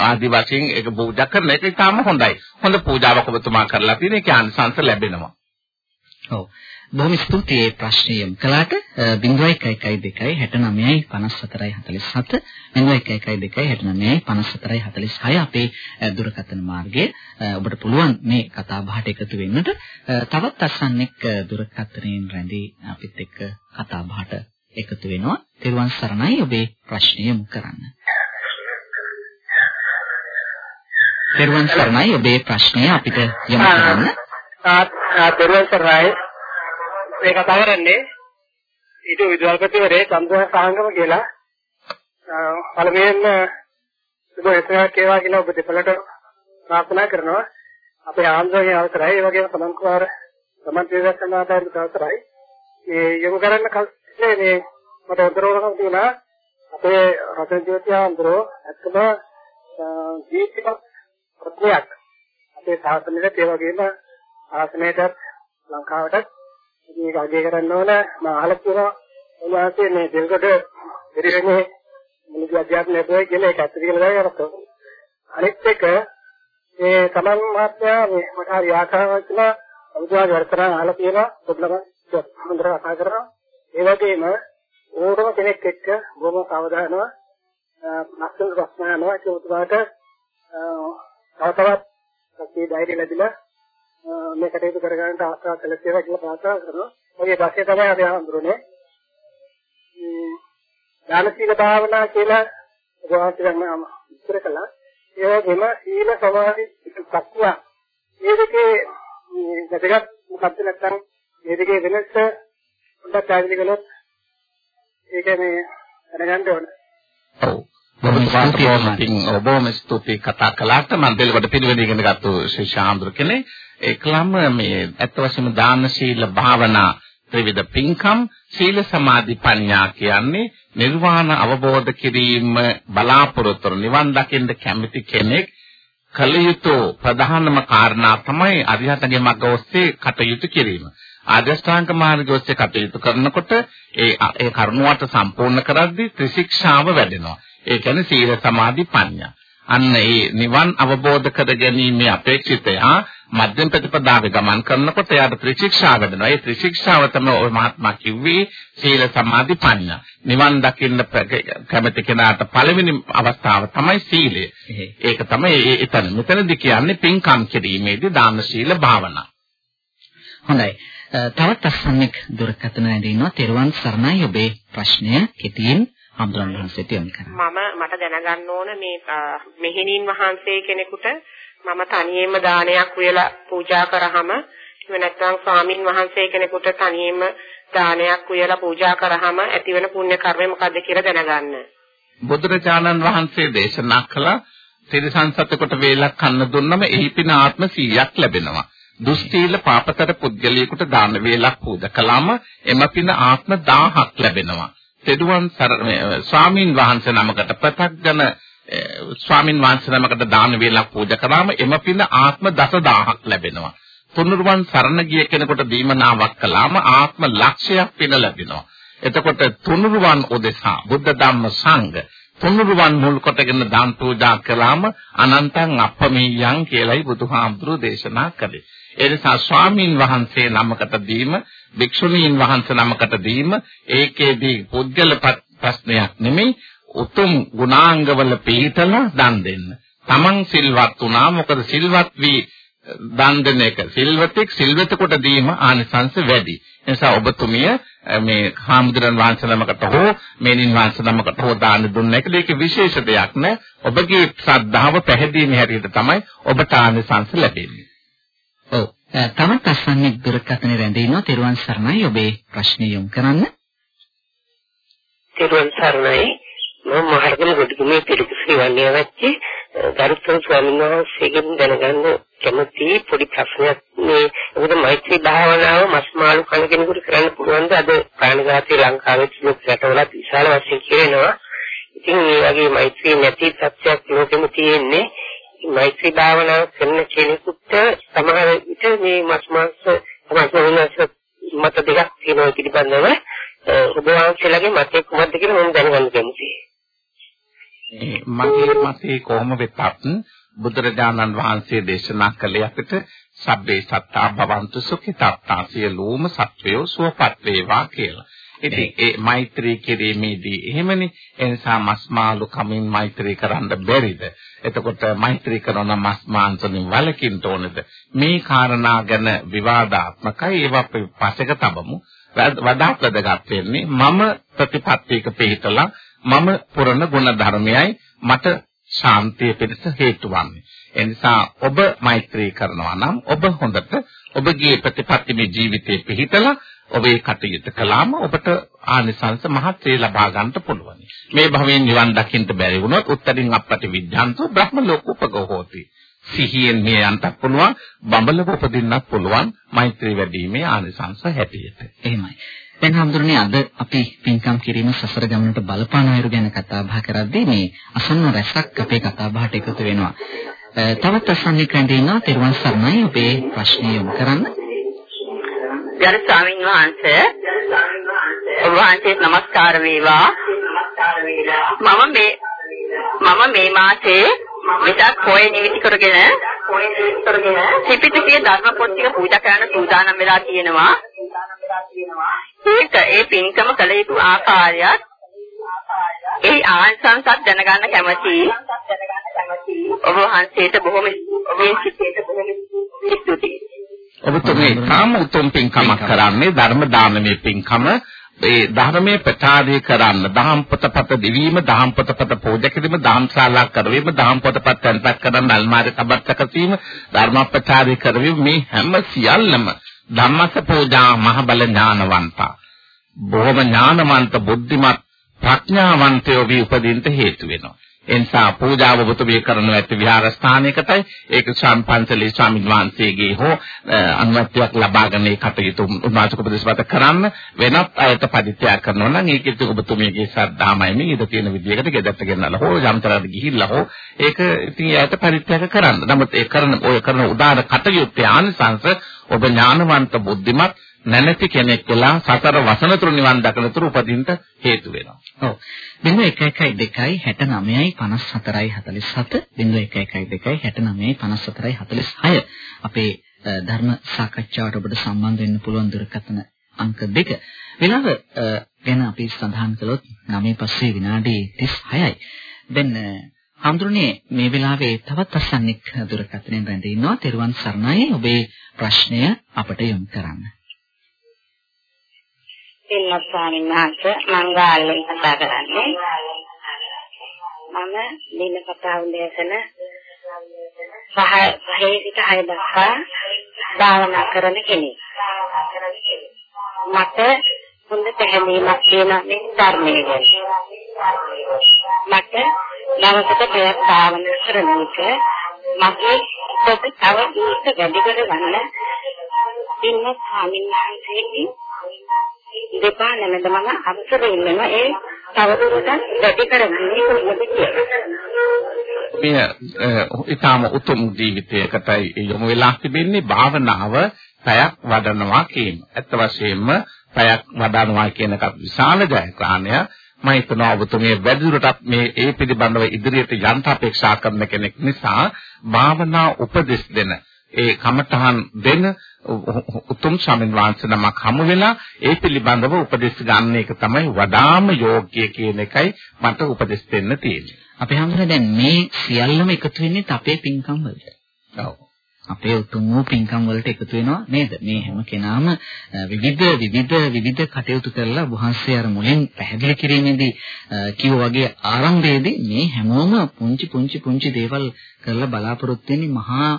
ආදි වශයෙන් ඒක පූජා කරන එක ඉතාම හොඳයි. හොඳ පූජාවක් ඔබතුමා කරලා තියෙන ඒක ආනිසංස ලැබෙනවා. ඔව්. බොහොම ස්තුතියි මේ ප්‍රශ්නය යොමු කළාට. 0112 69යි 54යි 47 0112 69යි 54යි 46 අපේ දුරකථන මාර්ගයේ. ඔබට පුළුවන් මේ කතා බහට එකතු වෙන්නට. තවත් අසන්නෙක් දුරකථනයෙන් රැඳී අපිත් එක්ක කතා බහට එකතු වෙනවා. තෙරුවන් සරණයි ඔබේ ප්‍රශ්නය යොමු කරන්න. තෙරුවන් සරණයි ඔබේ ප්‍රශ්නය අපිට යොමු කරන්න. ආ තෙරුවන් සරණයි. මේ කතා කරන්නේ ඊට විද්‍යාල්පතිවරේ චන්ද්‍රා සාංගම කියලා. පළමුවෙන් සුබ එතනක් ඒවා කියලා ඔබ දෙපළට ප්‍රාර්ථනා කරනවා. අපේ ආන්දෝලනයේ අවසරයි. ඒ වගේම සමන්කුමාර සමන් දේශනාදායක අවසරයි මේ යොමු කරන්න කල්පේ මේ මට උදරවලකම් තියුණා අපේ රතන ජෝති ආන්දරෝ ඇත්තම ජීවිත ප්‍රත්‍යක් අපේ සාසනයට ඒ වගේම ආසනයටත් ලංකාවටත් මේක අගය කරන්න ඕන මම අහලා තියෙනවා උන්වහන්සේ මේ දෙල්කොට පරිවෙන්නේ මුළු අධ්‍යාත්ම ලැබුවයි කියලා ඒක ඇත්ත කියලා දැනගත්තා. අනිත් එක මේ තමන් මහත්මයා මේ මට හරි ආකාරයක් කියලා අමුතුවා වර්තන අහලා තියෙනවා පොඩ්ඩක් හොඳට කතා කරනවා. ඒ වගේම ඕනම කෙනෙක් එක්ක බොහොම සාවධානව ලස්සන ප්‍රශ්න අහනවා ඒක උතුමාට තව තවත් සත්‍ය ධෛර්ය ලැබිලා මේ කටයුතු කරගන්නට ආශා කළ සේවා කියලා ප්‍රාර්ථනා කරනවා. ඔය ප්‍රශ්නේ තමයි අපි අහඳුරන්නේ. දාන සීල භාවනා කියලා උපවාසයෙන් විස්තර කළා. ඒ වගේම සීල සමාධි සක්වා මේ දෙකේ වැදගත් මොකක්ද නැත්නම් මේ දෙකේ වෙනස පොඩ්ඩක් පැහැදිලි කළොත් ඒක මේ දැනගන්න ඕන. ඔව්. බොහොම ස්තුතියි. කතා කළාට මම දෙලකට පිළිවෙල ඉගෙන ගත්තු ශාන්ද්‍ර කෙනේ ඒකලම මේ අත් වශයෙන්ම දාන සීල භාවනා ත්‍රිවිධ පින්කම් සීල සමාධි ප්‍රඥා කියන්නේ නිර්වාණ අවබෝධ කිරීම බලාපොරොත්තු නිවන් දකින්න කැමති කෙනෙක් කල යුතු ප්‍රධානම කාරණා තමයි අරිහතගේ මඟ ඔස්සේ කටයුතු කිරීම. ආදර්ශාංක මාර්ගය ඔස්සේ කටයුතු කරනකොට ඒ ඒ කරුණාවට සම්පූර්ණ කරද්දී ත්‍රිශික්ෂාව වැඩෙනවා. ඒ කියන්නේ සීල සමාධි ප්‍රඥා. අන්න ඒ නිවන් අවබෝධ කර ගැනීමේ අපේක්ෂිතය මධ්‍යම ප්‍රතිපදාවේ ගමන් කරනකොට එයාට ත්‍රිශික්ෂාව වෙනවා. ඒ ත්‍රිශික්ෂාව තමයි ඔය මහත්මයා කිව්වේ සීල සමාධි ප්‍රඥා. නිවන් දකින්න කැමති කෙනාට පළවෙනි අවස්ථාව තමයි සීලය. ඒක තමයි එතන. මෙතනදී කියන්නේ පින්කම් කිරීමේදී දාන සීල භාවනා. හොඳයි. තවත් අසන්නෙක් දුරකථන ඇදී ඉන්නවා. තෙරුවන් සරණයි ඔබේ ප්‍රශ්නය කෙටියෙන් හම්දුරන් වහන්සේට යොමු කරනවා. මම මට දැනගන්න ඕන මේ මෙහෙණින් වහන්සේ කෙනෙකුට මම තනියෙම දානයක් උයලා පූජා කරාම එහෙම නැත්නම් ස්වාමින් වහන්සේ කෙනෙකුට තනියෙම දානයක් උයලා පූජා කරාම ඇතිවන පුණ්‍ය කර්මය මොකද්ද කියලා දැනගන්න. බුදුරජාණන් වහන්සේ දේශනා කළ තිරසං සතකොට වේලක් කන්න දුන්නම එහි පින ආත්ම 100ක් ලැබෙනවා. දුස්සීල පාපතර පුද්ගලයෙකුට දාන වේලක් පූජා කළාම එම පින ආත්ම 1000ක් ලැබෙනවා. තෙදුවන් ස්වාමින් වහන්සේ නමකට ප්‍රත්‍යඥ ස්වාමින් වහන්සේ නමකට දාන වේලක් පූජා කරාම එම පින ආත්ම දසදහක් ලැබෙනවා. තුනුරුවන් සරණ ගිය කෙනෙකුට දීමනාවක් කළාම ආත්ම ලක්ෂයක් පින ලැබෙනවා. එතකොට තුනුරුවන් උදෙසා බුද්ධ ධම්ම සංඝ තුනුරුවන් මුල් කොටගෙන දාන පූජා කළාම අනන්තං අප්පමෙයං කියලයි බුදුහාමුදුරුවෝ දේශනා කළේ. ඒ නිසා ස්වාමින් වහන්සේ නමකට දීම, භික්ෂුණීන් වහන්සේ නමකට දීම ඒකේදී පුද්ගල ප්‍රශ්නයක් නෙමෙයි උතුම් ගුණාංගවල පිළිතලා දන් දෙන්න. Taman සිල්වත් වුණා මොකද සිල්වත් වී දන් දෙන එක සිල්වතෙක් සිල්වතෙකුට දීම ආනිසංස වැඩි. ඒ නිසා ඔබතුමිය මේ හාමුදුරන් වහන්සේ නමකට හෝ මේනින් වහන්සේ නමකට හෝ දාන දුන්න එක ඒක විශේෂ දෙයක් නෑ. ඔබගේ ශ්‍රද්ධාව පැහැදීමේ හැටියට තමයි ඔබට ආනිසංස ලැබෙන්නේ. ඔව්. තමත් අසන්නේ දුරකථනේ රැඳී ඉන්නවා. තෙරුවන් සරණයි ඔබේ ප්‍රශ්නේ යොමු කරන්න. තෙරුවන් සරණයි. මම මහරගම ගොඩගමේ පිළිකුසි වන්නේ නැච්චි ගරුතර ස්වාමීන් වහන්සේගෙන් දැනගන්න කැමති පොඩි ප්‍රශ්නයක් මේ මොකද මෛත්‍රී භාවනාව මස්මාළු කන කෙනෙකුට කරන්න පුළුවන්ද අද ප්‍රාණඝාතී ලංකාවේ තියෙන රටවලත් විශාල වශයෙන් කියනවා ඉතින් මේ වගේ මෛත්‍රී නැති තත්ත්වයක් ලෝකෙම තියෙන්නේ මෛත්‍රී භාවනාව කරන කෙනෙකුට සමහර විට මේ මස් මාංශ සමාජ මත දෙකක් තියෙනවා පිළිබඳව ඔබ වහන්සේලාගේ මතය කුමක්ද කියලා මම දැනගන්න කැමතියි. මගේ මතේ කොහොම වෙතත් බුදුරජාණන් වහන්සේ දේශනා කළේ අපිට සබ්බේ සත්තා භවන්තු සුඛිතාත්තා සියලුම සත්වයෝ සුවපත් වේවා කියලා. ඉතින් ඒ මෛත්‍රී කිරීමේදී එහෙමනේ ඒ නිසා මස් මාළු කමින් මෛත්‍රී කරන්න බැරිද? එතකොට මෛත්‍රී කරන මස් මාංශයෙන් වළකින්න ඕනද? මේ කාරණා ගැන විවාදාත්මකයි ඒවා අපි පස්සක තබමු. වඩාත් වැදගත් වෙන්නේ මම ප්‍රතිපත්තියක පිළිතලා මම පුරන ගුණ ධර්මයයි මට ශාන්තිය පිණිස හේතු වන්නේ. ඒ නිසා ඔබ මෛත්‍රී කරනවා නම් ඔබ හොඳට ඔබගේ ප්‍රතිපත්තිමේ ජීවිතේ පිහිටලා ඔබ ඒ කටයුතු කළාම ඔබට ආනිසංස මහත්සේ ලබා ගන්නට පුළුවන්. මේ භවයෙන් නිවන් දකින්න බැරි වුණොත් උත්තරින් අපට විඥාන්තෝ බ්‍රහ්ම ලෝක උපගෝ හෝති. සිහියෙන් මේ යන්නත් පුළුවන්, බඹලව උපදින්නත් පුළුවන් මෛත්‍රී වැඩිීමේ ආනිසංස හැටියට. එහෙමයි. දැන් හඳුරන්නේ අද අපි පින්කම් කිරීම සසර ගමනට බලපාන අයුරු ගැන කතා බහ කරද්දී මේ අසන්න රැසක් අපේ කතා බහට එකතු වෙනවා. තවත් අසන්නේ කැඳිනා තිරුවන් සරණයි ඔබේ ප්‍රශ්නය යොමු කරන්න. ගරු ස්වාමීන් වහන්සේ ඔබ වහන්සේට নমස්කාර වේවා. මම මේ මම මේ මාසේ මෙතක් පොය නිවිති කරගෙන ත්‍රිපිටකයේ ධර්ම පොත් ටික පූජා කරන්න සූදානම් වෙලා තියෙනවා. ඒක ඒ පින්කම කළ යුතු ආකාරයත් ඒ ආංශංසත් දැනගන්න කැමතියි. ඔබ වහන්සේට බොහොම ඔබේ සිතේට බොහොම ස්තුතියි. ඔබතුමී තාම උතුම් පින්කමක් කරන්නේ ධර්ම දානමේ පින්කම. ඒ ධර්මයේ ප්‍රචාරය කරන්න දහම් පොතපත දිවීම දහම් පොතපත පූජා කිරීම දහම් ශාලා කරවීම දහම් පොතපත තැන්පත් කරන්න අල්මාරි කබත් සැකසීම ධර්ම ප්‍රචාරය කරවීම මේ හැම සියල්ලම ධම්මස පූජා මහ බල ඥානවන්තා. බොහොම ඥානවන්ත බුද්ධිමත් ප්‍රඥාවන්තයෝ වී උපදින්න හේතු වෙනවා එනිසා පූජාව ඔබතුමිය කරනු ඇති විහාරස්ථානයකටයි ඒක සම්පන්සලේ ස්වාමීන් වහන්සේගේ හෝ අනුමැතියක් ලබාගෙන ඒ කටයුතු උන්වහන්සේ උපදෙස්පත කරන්න වෙනත් අයට පරිත්‍යාග කරනවා නම් ඒකෙත් ඔබතුමියගේ ශ්‍රද්ධාමයි මේ ඉද තියෙන විදියකට ගෙදරට ගෙනල්ලා හෝ යම්තරාට ගිහිල්ලා හෝ ඒක ඉතින් ඒයට පරිත්‍යාග කරන්න. නමුත් ඒ කරන ඔය කරන උදාන කටයුත්තේ ආනිසංස ඔබ ඥානවන්ත බුද්ධිමත් නැනති කෙනෙක් වෙලා සතර වසන තුරු නිවන් දකින තුරු උපදින්න හේතු වෙනවා. ඔව්. 0112 69යි 54යි 47 0112 69යි 54යි 46 අපේ ධර්ම සාකච්ඡාවට ඔබට සම්බන්ධ වෙන්න පුළුවන් දුරකථන අංක දෙක. වෙලාව ගැන අපි සඳහන් කළොත් 9 පස්සේ විනාඩි 36යි. දැන් හඳුරන්නේ මේ වෙලාවේ තවත් අසන්නෙක් දුරකථනයෙන් රැඳී ඉන්නවා. තෙරුවන් සරණයි ඔබේ ප්‍රශ්නය අපට යොමු කරන්න. පින්වත් ස්වාමීන් වහන්සේ මං ගාල්ලෙන් කතා කරන්නේ. මම දින කතා උදේසන පහ පහේ සිට හය දක්වා භාවනා කරන කෙනෙක්. මට හොඳ පැහැදීමක් තියෙනවා මේ ධර්මයේ ගැන. මට දවසක පැයක් භාවනා කරන එක මගේ පොත තව ඊට වැඩි කරගන්න පින්වත් ස්වාමීන් වහන්සේගේ දෙපා නැමෙද මම අවසර ඉන්නවා ඒ තවදුරටත් වැඩි කරගන්නේ කොහොමද කියලා. මෙය ඊටාම උතුම් ජීවිතයකටයි යොමු වෙලා තිබෙන්නේ භාවනාව පැයක් වඩනවා කියන. ඇත්ත වශයෙන්ම පැයක් වඩනවා කියන එකත් විශාල ජයග්‍රහණයක්. මම හිතනවා ඔබතුමිය වැඩිදුරටත් මේ ඒ පිළිබඳව ඉදිරියට යන්න අපේක්ෂා කරන කෙනෙක් නිසා භාවනා උපදෙස් දෙන ඒ කමඨහන් දෙන උතුම් ස්වාමීන් වහන්සේ නමක් හමු වෙලා ඒ පිළිබඳව උපදෙස් ගන්න එක තමයි වඩාම යෝග්‍ය කියන එකයි මට උපදෙස් දෙන්න තියෙන්නේ. අපි හඳුනන දැන් මේ සියල්ලම එකතු වෙන්නේ අපේ පින්කම් වලට. ඔව්. අපේ උතුම් වූ පින්කම් වලට එකතු වෙනවා නේද? මේ හැම කෙනාම විවිධ විවිධ විවිධ කටයුතු කරලා වහන්සේ අර මුලින් පැහැදිලි කිරීමේදී කිව්ව වගේ ආරම්භයේදී මේ හැමෝම පුංචි පුංචි පුංචි දේවල් කරලා බලාපොරොත්තු වෙන්නේ මහා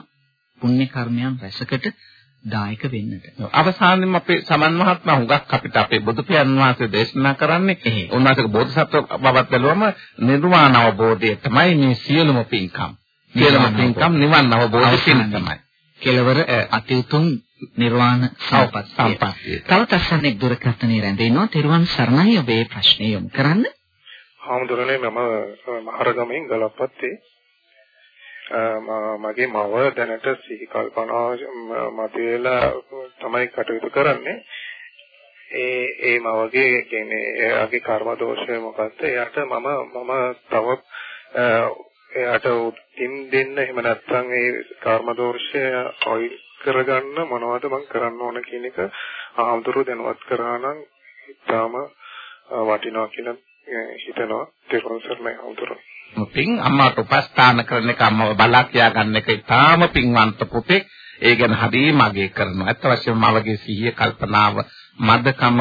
පුණ්‍ය කර්මයන් රැසකට දායක වෙන්නට. අවසානයේම අපේ සමන් මහත්මයා හුඟක් අපිට අපේ බුදු පියාණන් වහන්සේ දේශනා කරන්නේ උන්වහන්සේගේ බෝධිසත්ව බවත් බැලුවම නිර්වාණ අවබෝධය තමයි මේ සියලුම පින්කම්. සියලුම පින්කම් නිවන් අවබෝධය තමයි. කෙලවර අති උතුම් නිර්වාණ සම්පත්තිය. තවත් අසන්නෙක් දුරකථනයේ රැඳෙනවා. තෙරුවන් සරණයි ඔබේ ප්‍රශ්නේ යොමු කරන්න. හාමුදුරනේ මම මහරගමෙන් ගලප්පත්තේ මගේ මව දැනට සිහි කල්පනා මතුවලා තමයි කටයුතු කරන්නේ. ඒ ඒ මවගේ කියන්නේ එයාගේ කර්ම දෝෂය මොකක්ද? එයාට මම මම තව එයාට උත්තිම් දෙන්න එහෙම නැත්නම් ඒ කර්ම දෝෂය අයි කරගන්න මොනවද මම කරන්න ඕන කියන එක ආම්තුරු දැනුවත් කරා නම් ඉතාම වටිනවා කියලා හිතනවා. ඒක සර්ණයි ආම්තුරු. පින් අම්මාට උපස්ථාන කරන එක අම්මව බලා කියා ගන්න එක ඉතාම පින්වන්ත පුතෙක්. ඒ ගැන හරිය මගේ කරනවා. අත් වශයෙන්ම මවගේ සිහිය කල්පනාව මදකම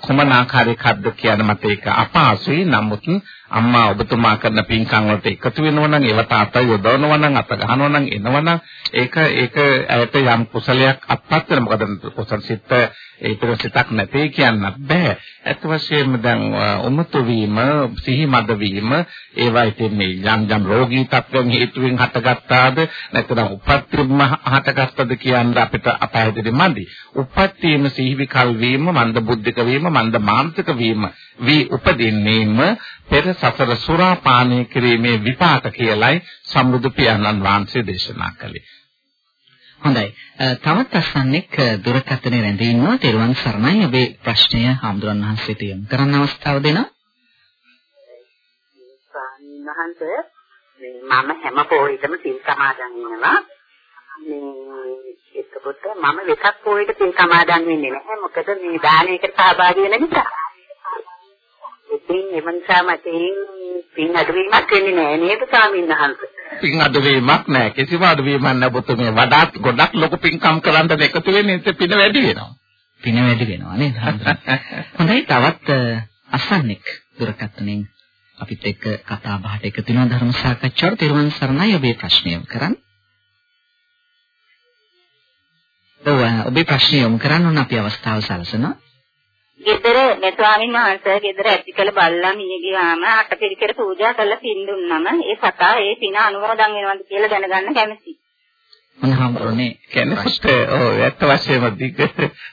කුමන ආකාරයකද කියන මත ඒක අපහසුයි. නමුත් අම්මා ඔබතුමා කරන පින්කම් වලට එකතු වෙනවා නම් ඒවට අත යොදවනවා නම් අත ගහනවා නම් එනවා නම් ඒක ඒක ඇයට යම් කුසලයක් අත්පත් වෙන මොකද කුසල සිත් ඒ පිරසිතක් නැtei කියන්නත් බෑ. ඇත්ත වශයෙන්ම දැන් උමතු වීම සිහි මද වීම ඒවා ඉතින් මේ යම් යම් රෝගී තත්ත්වයන් හේතුවෙන් හටගත්තාද නැත්නම් උපත්තිම හටගත්තද කියන්න අපිට අපහැදිලි මදි. උපත්තිම සිහි විකල් වීම මන්ද බුද්ධික වීම මන්ද මානසික වීම වී උපදින්නේම පෙර සසර සුරාපානය කිරීමේ විපාක කියලයි සම්බුදු පියාණන් වහන්සේ දේශනා කළේ. හොඳයි. තවත් අසන්නෙක් දුරකථනයේ රැඳී ඉන්නවා. තෙරුවන් සරණයි. ඔබේ ප්‍රශ්නය හාමුදුරන් වහන්සේට යොමු කරන්න අවස්ථාව දෙනවා. මම හැම පොයෙකම සිල් සමාදන් වෙනවා. මේ එතකොට මම වෙසක් පොයෙට සිල් සමාදන් වෙන්නේ නැහැ. මොකද මේ දානයකට සහභාගී වෙන නිසා. ඉතින් එම නිසා මට පින් අඩුවීමක් වෙන්නේ නැහැ නේද ස්වාමීන් වහන්සේ? පින් අඩුවීමක් නැහැ. කිසිම අඩුවීමක් නැහැ මේ වඩාත් ගොඩක් ලොකු පින්කම් කරන්න එකතු වෙන්නේ ඉතින් පින වැඩි වෙනවා. පින වැඩි වෙනවා නේද? හොඳයි තවත් අසන්නෙක් දුරකථනයෙන් අපිත් එක්ක කතා බහට එකතු වෙන ධර්ම සාකච්ඡාවට තිරුවන් සරණයි ඔබේ ප්‍රශ්නය යොමු කරන්න. ඔව් ඔබේ ප්‍රශ්නය යොමු කරන්න ඕන අපි අවස්ථාව සලසනවා. ගෙදර මේ ස්වාමීන් වහන්සේ ගෙදර ඇති කළ බල්ලා මිය ගියාම අටපිරිකර පූජා කරලා පින් දුන්නම ඒ සතා ඒ පින අනුමෝදන් වෙනවද කියලා දැනගන්න කැමතියි. මොනහමරනේ කෙනෙකුට ඔව් ඇත්ත වශයෙන්ම දිග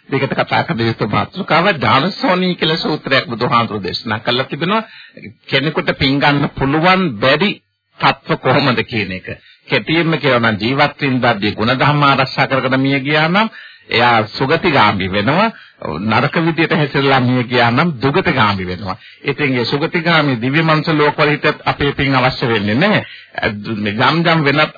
දිගට කතා කරන යුතු මාතෘකාව දානසෝනී කියලා සූත්‍රයක් බුදුහාමුදුරු දේශනා කළා තිබෙනවා කෙනෙකුට පින් ගන්න පුළුවන් බැරි තත්ත්ව කොහොමද කියන එක. කෙටියෙන්ම කියනවා නම් ජීවත් වෙනදාදී ගුණධර්ම ආරක්ෂා කරගෙන මිය ගියා නම් එයා සුගතිගාමි වෙනවා නරක විදියට හැසිරලා මිය ගියා නම් දුගතිගාමි වෙනවා. ඉතින් ඒ සුගතිගාමි දිව්‍ය මනුෂ්‍ය ලෝකවල හිට අපේ පින් අවශ්‍ය වෙන්නේ නැහැ. මේ ගම් ගම් වෙනත්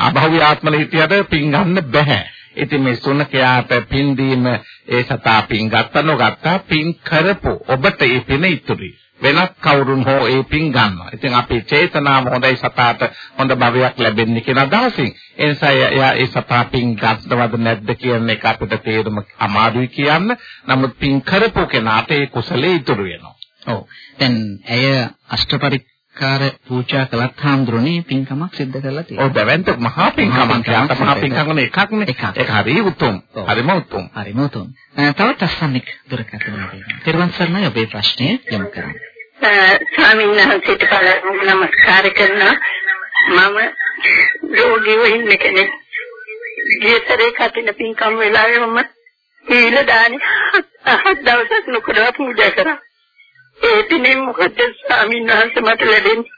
අභව්‍ය ආත්මල හිටියට පින් ගන්න බෑ. ඉතින් මේ සුනකයාට පින් දීම ඒ සතා පින් ගත්තා නොගත්තා පින් කරපො ඔබට ඒ පින ඉතුරුයි. වෙනත් කවුරුන් හෝ ඒ පින් ගන්නවා. ඉතින් අපේ චේතනාව හොඳයි සතාට හොඳ භවයක් ලැබෙන්නේ කියන අදහසින්. ඒ නිසා එයා ඒ සතා පින් ගන්නවද නැද්ද කියන එක අපිට තේරුම අමාරුයි කියන්න. නමුත් පින් කරපු කෙනාට ඒ කුසලයේ ඉතුරු වෙනවා. ඔව්. දැන් ඇය අෂ්ටපරික්කාර පූජා කළත් හාමුදුරනේ පින්කමක් සිද්ධ කරලා තියෙනවා. ඔව් දැවැන්ත මහා පින්කමක් කියන්න මහා පින්කමන එකක්නේ. ඒක හරි උතුම්. හරිම උතුම්. හරිම උතුම්. තවත් අස්සන්නික් දුරකථනයක් තියෙනවා. තිරුවන් සරණයි ඔබේ ප්‍රශ්නය යොමු කරන්න. ස්වාමීන් වහන්සේට පළමුව නමස්කාර කරනවා. මම රෝගීව ඉන්න කෙනෙක්. ගියතරේ කටින පින්කම් වෙලාවේ මම ඊළ දානේ හත් දවසක් නොකරවා පූජා කරා. ඒ පිනේ මොකද ස්වාමීන් වහන්සේ මට ලැබෙන්නේ?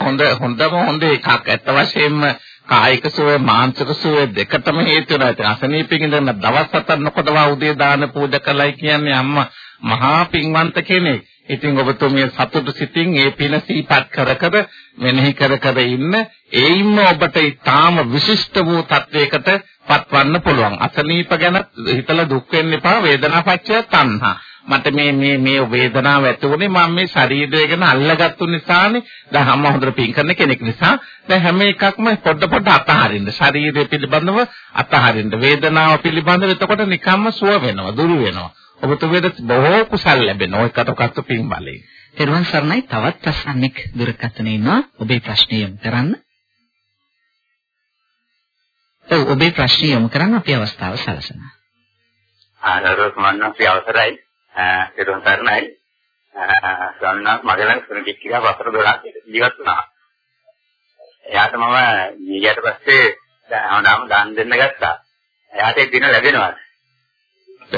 හොඳ හොඳම හොඳ එකක්. ඇත්ත වශයෙන්ම කායික සුවය මානසික සුවය දෙකටම හේතු වෙනවා. ඒ අසනීපෙකින් ඉඳන් දවස් හතක් නොකඩවා උදේ දාන පූජා කළයි කියන්නේ අම්මා මහා පින්වන්ත කෙනෙක්. ඉතින් ඔබතුමිය සතුටු සිතින් ඒ පින සීපත් කර කර මෙනෙහි කර කර ඉන්න ඒයින්ම ඔබට ඊටාම විශිෂ්ට වූ තත්වයකට පත්වන්න පුළුවන්. අසනීප ගැන හිතලා දුක් වෙන්න එපා වේදනාපච්චය තණ්හා. මට මේ මේ මේ වේදනාව ඇති වුණේ මම මේ ශරීරය ගැන අල්ලගත්තු නිසානේ. දැන් අම්මා හොඳට පින් කරන කෙනෙක් නිසා දැන් හැම එකක්ම පොඩ පොඩ අතහරින්න. ශරීරය පිළිබඳව අතහරින්න. වේදනාව පිළිබඳව එතකොට නිකම්ම සුව වෙනවා, දුරු වෙනවා. ඔබතුමියට බොහෝ කුසල් ලැබෙනවා. කටකත් පින් බලේ. තෙරුවන් සරණයි තවත් අසන්නෙක් දුරකථනේ ඉන්නවා. ඔබේ ප්‍රශ්නය යොමු කරන්න. ඔව් ඔබේ ප්‍රශ්නය යොමු කරන්න අපි අවස්ථාව සලසනවා. ආනරොත් මන්නස්සේ අවසරයි. ඊටම සරණයි. වහන්සේ මගේ ළඟ සුනික් කියලා වසර 12ක් ජීවත් වුණා. එයාට මම ගියට පස්සේ හැමදාම දාන් දෙන්න ගත්තා. එයාට ඒ දින ලැබෙනවා.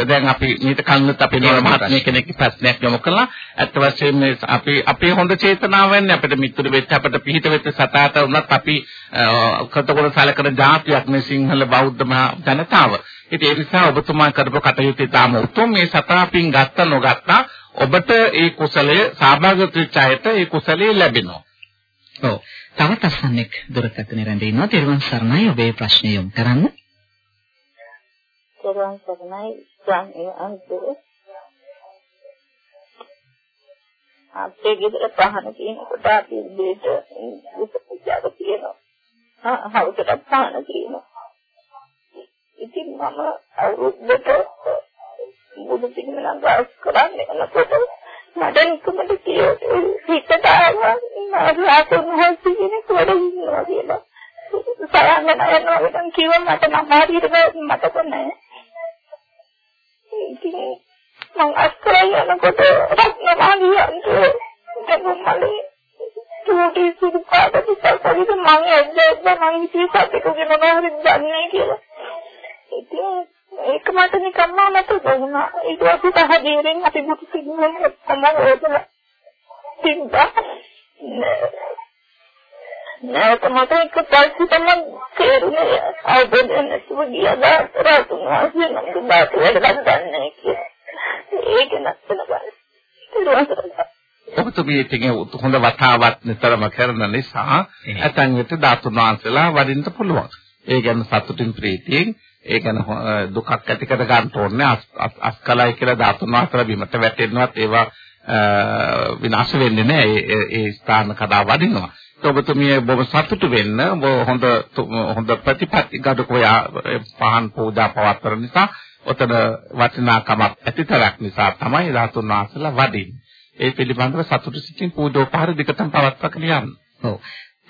දැන් අපි මීට කලිනුත් අපි නෝන මහත්මිය කෙනෙක්ගේ ප්‍රශ්නයක් යොමු කළා. අත් වශයෙන්ම අපි අපේ හොඳ චේතනාවෙන් අපිට මිතුරු වෙච්ච අපිට පිහිට වෙච්ච සතාට උනත් අපි කතකොල සැලකන જાතියක් මේ සිංහල බෞද්ධ ජනතාව. ඉතින් ඒ නිසා ඔබතුමා කරපු කටයුතු ඉතාම උතුම් මේ සතාපින් ගත්ත නොගත්තා ඔබට ඒ කුසලය සහභාගී වෙච්ච අයට ඒ කුසලය ලැබෙනවා. ඔව්. තවත් අසන්නෙක් දුරකථනයේ රැඳී ඉන්නවා. තෙරුවන් සරණයි ඔබේ ප්‍රශ්නය යොමු කරන්න. තෙරුවන් සරණයි ස්වාමීන් වහන්සේ. අපේ ගෙදර පහන තියෙනකොට අපි දෙයට උපපුජාව තියෙනවා. ආ හවුසට පහන තියෙනවා. ඉතින් මම අවුරුද්දට බුදු පිළිමයක් ගාස් කරන්නේ නැකොට මට නිකමට කියෝ හිතට ආවා මාරුවාතුන් හොස්ති කෙනෙක් වැඩ ඉන්නවා කියලා. සයන්න නයනවා නම් කිව්ව මට නම් හරියට මතක නැහැ. ඉතින් මං අස්කරය යනකොට රත්න මාලියන්ට දෙමළේ තුටි සුදු පාට පිටසලිද මං ඇද්ද මං හිතුවේ සතෙකුගේ මොනවද දන්නේ කියලා. ඉතින් ඒක මට නිකම්ම මතක වුණා. ඊට පස්සේ තහදීරෙන් අපි මුතු සිංහල ඔක්කොම හොදලා තිබ්බා. නැවත මට එක පස්සේ තමයි තේරුනේ අවබෝධ නැතුව ගියා රාතුන් වාසිය නම් දුබාට වැඩක් දන්නේ කියලා. ඒක නැත්තන බලන්න. ඔබතුමී ඉතින් හොඳ වතාවක් නිතරම කරන නිසා ඇතන් වෙත ධාතුන් වහන්සේලා වඩින්න පුළුවන්. ඒ ගැන සතුටින් ප්‍රීතියෙන් ඒ කියන්නේ දුකක් ඇති කර ගන්න ඕනේ අස්කලයි කියලා ධාතුන් වහන්සේලා බිමට වැටෙන්නවත් ඒවා විනාශ වෙන්නේ නැහැ ඒ ස්ථාන කඩා වදිනවා ඔබතුමිය බොහොම සතුටු වෙන්න හොඳ හොඳ ප්‍රතිපත්ති ගඩකෝය පහන් පූජා පවත්වන නිසා ඔතන වටිනාකමක් ඇතිතරක් නිසා තමයි ධාතුන් වහන්සේලා වදින්නේ ඒ පිළිබඳව සතුටු සිතින් පූජෝපහාර දෙකටම පවත්වාගෙන යන්න. ඔව්.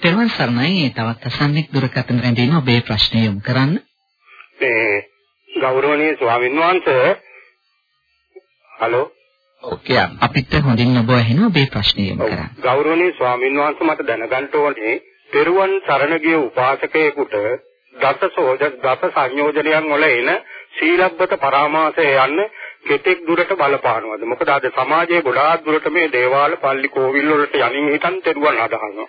තෙරුවන් සරණයි තවත් අසන්නෙක් දුරකථන රැඳින ඔබේ ප්‍රශ්නය යොමු කරන්න. මේ ගෞරවනීය ස්වාමීන් වහන්සේ හලෝ ඔකේ අපිට හොඳින් ඔබ ඇහෙන ඔබේ ප්‍රශ්නය යොමු කරන්න. ගෞරවනීය ස්වාමීන් වහන්සේ මට දැනගන්න ඕනේ පෙරුවන් සරණ ගිය උපාසකයෙකුට දස සෝජ දස සංයෝජනයන් වල එන සීලබ්බත පරාමාසය යන්න කෙතෙක් දුරට බලපානවද? මොකද අද සමාජයේ ගොඩාක් දුරට මේ දේවාල පල්ලි කෝවිල් වලට යමින් හිටන් තෙරුවන් අදහනවා.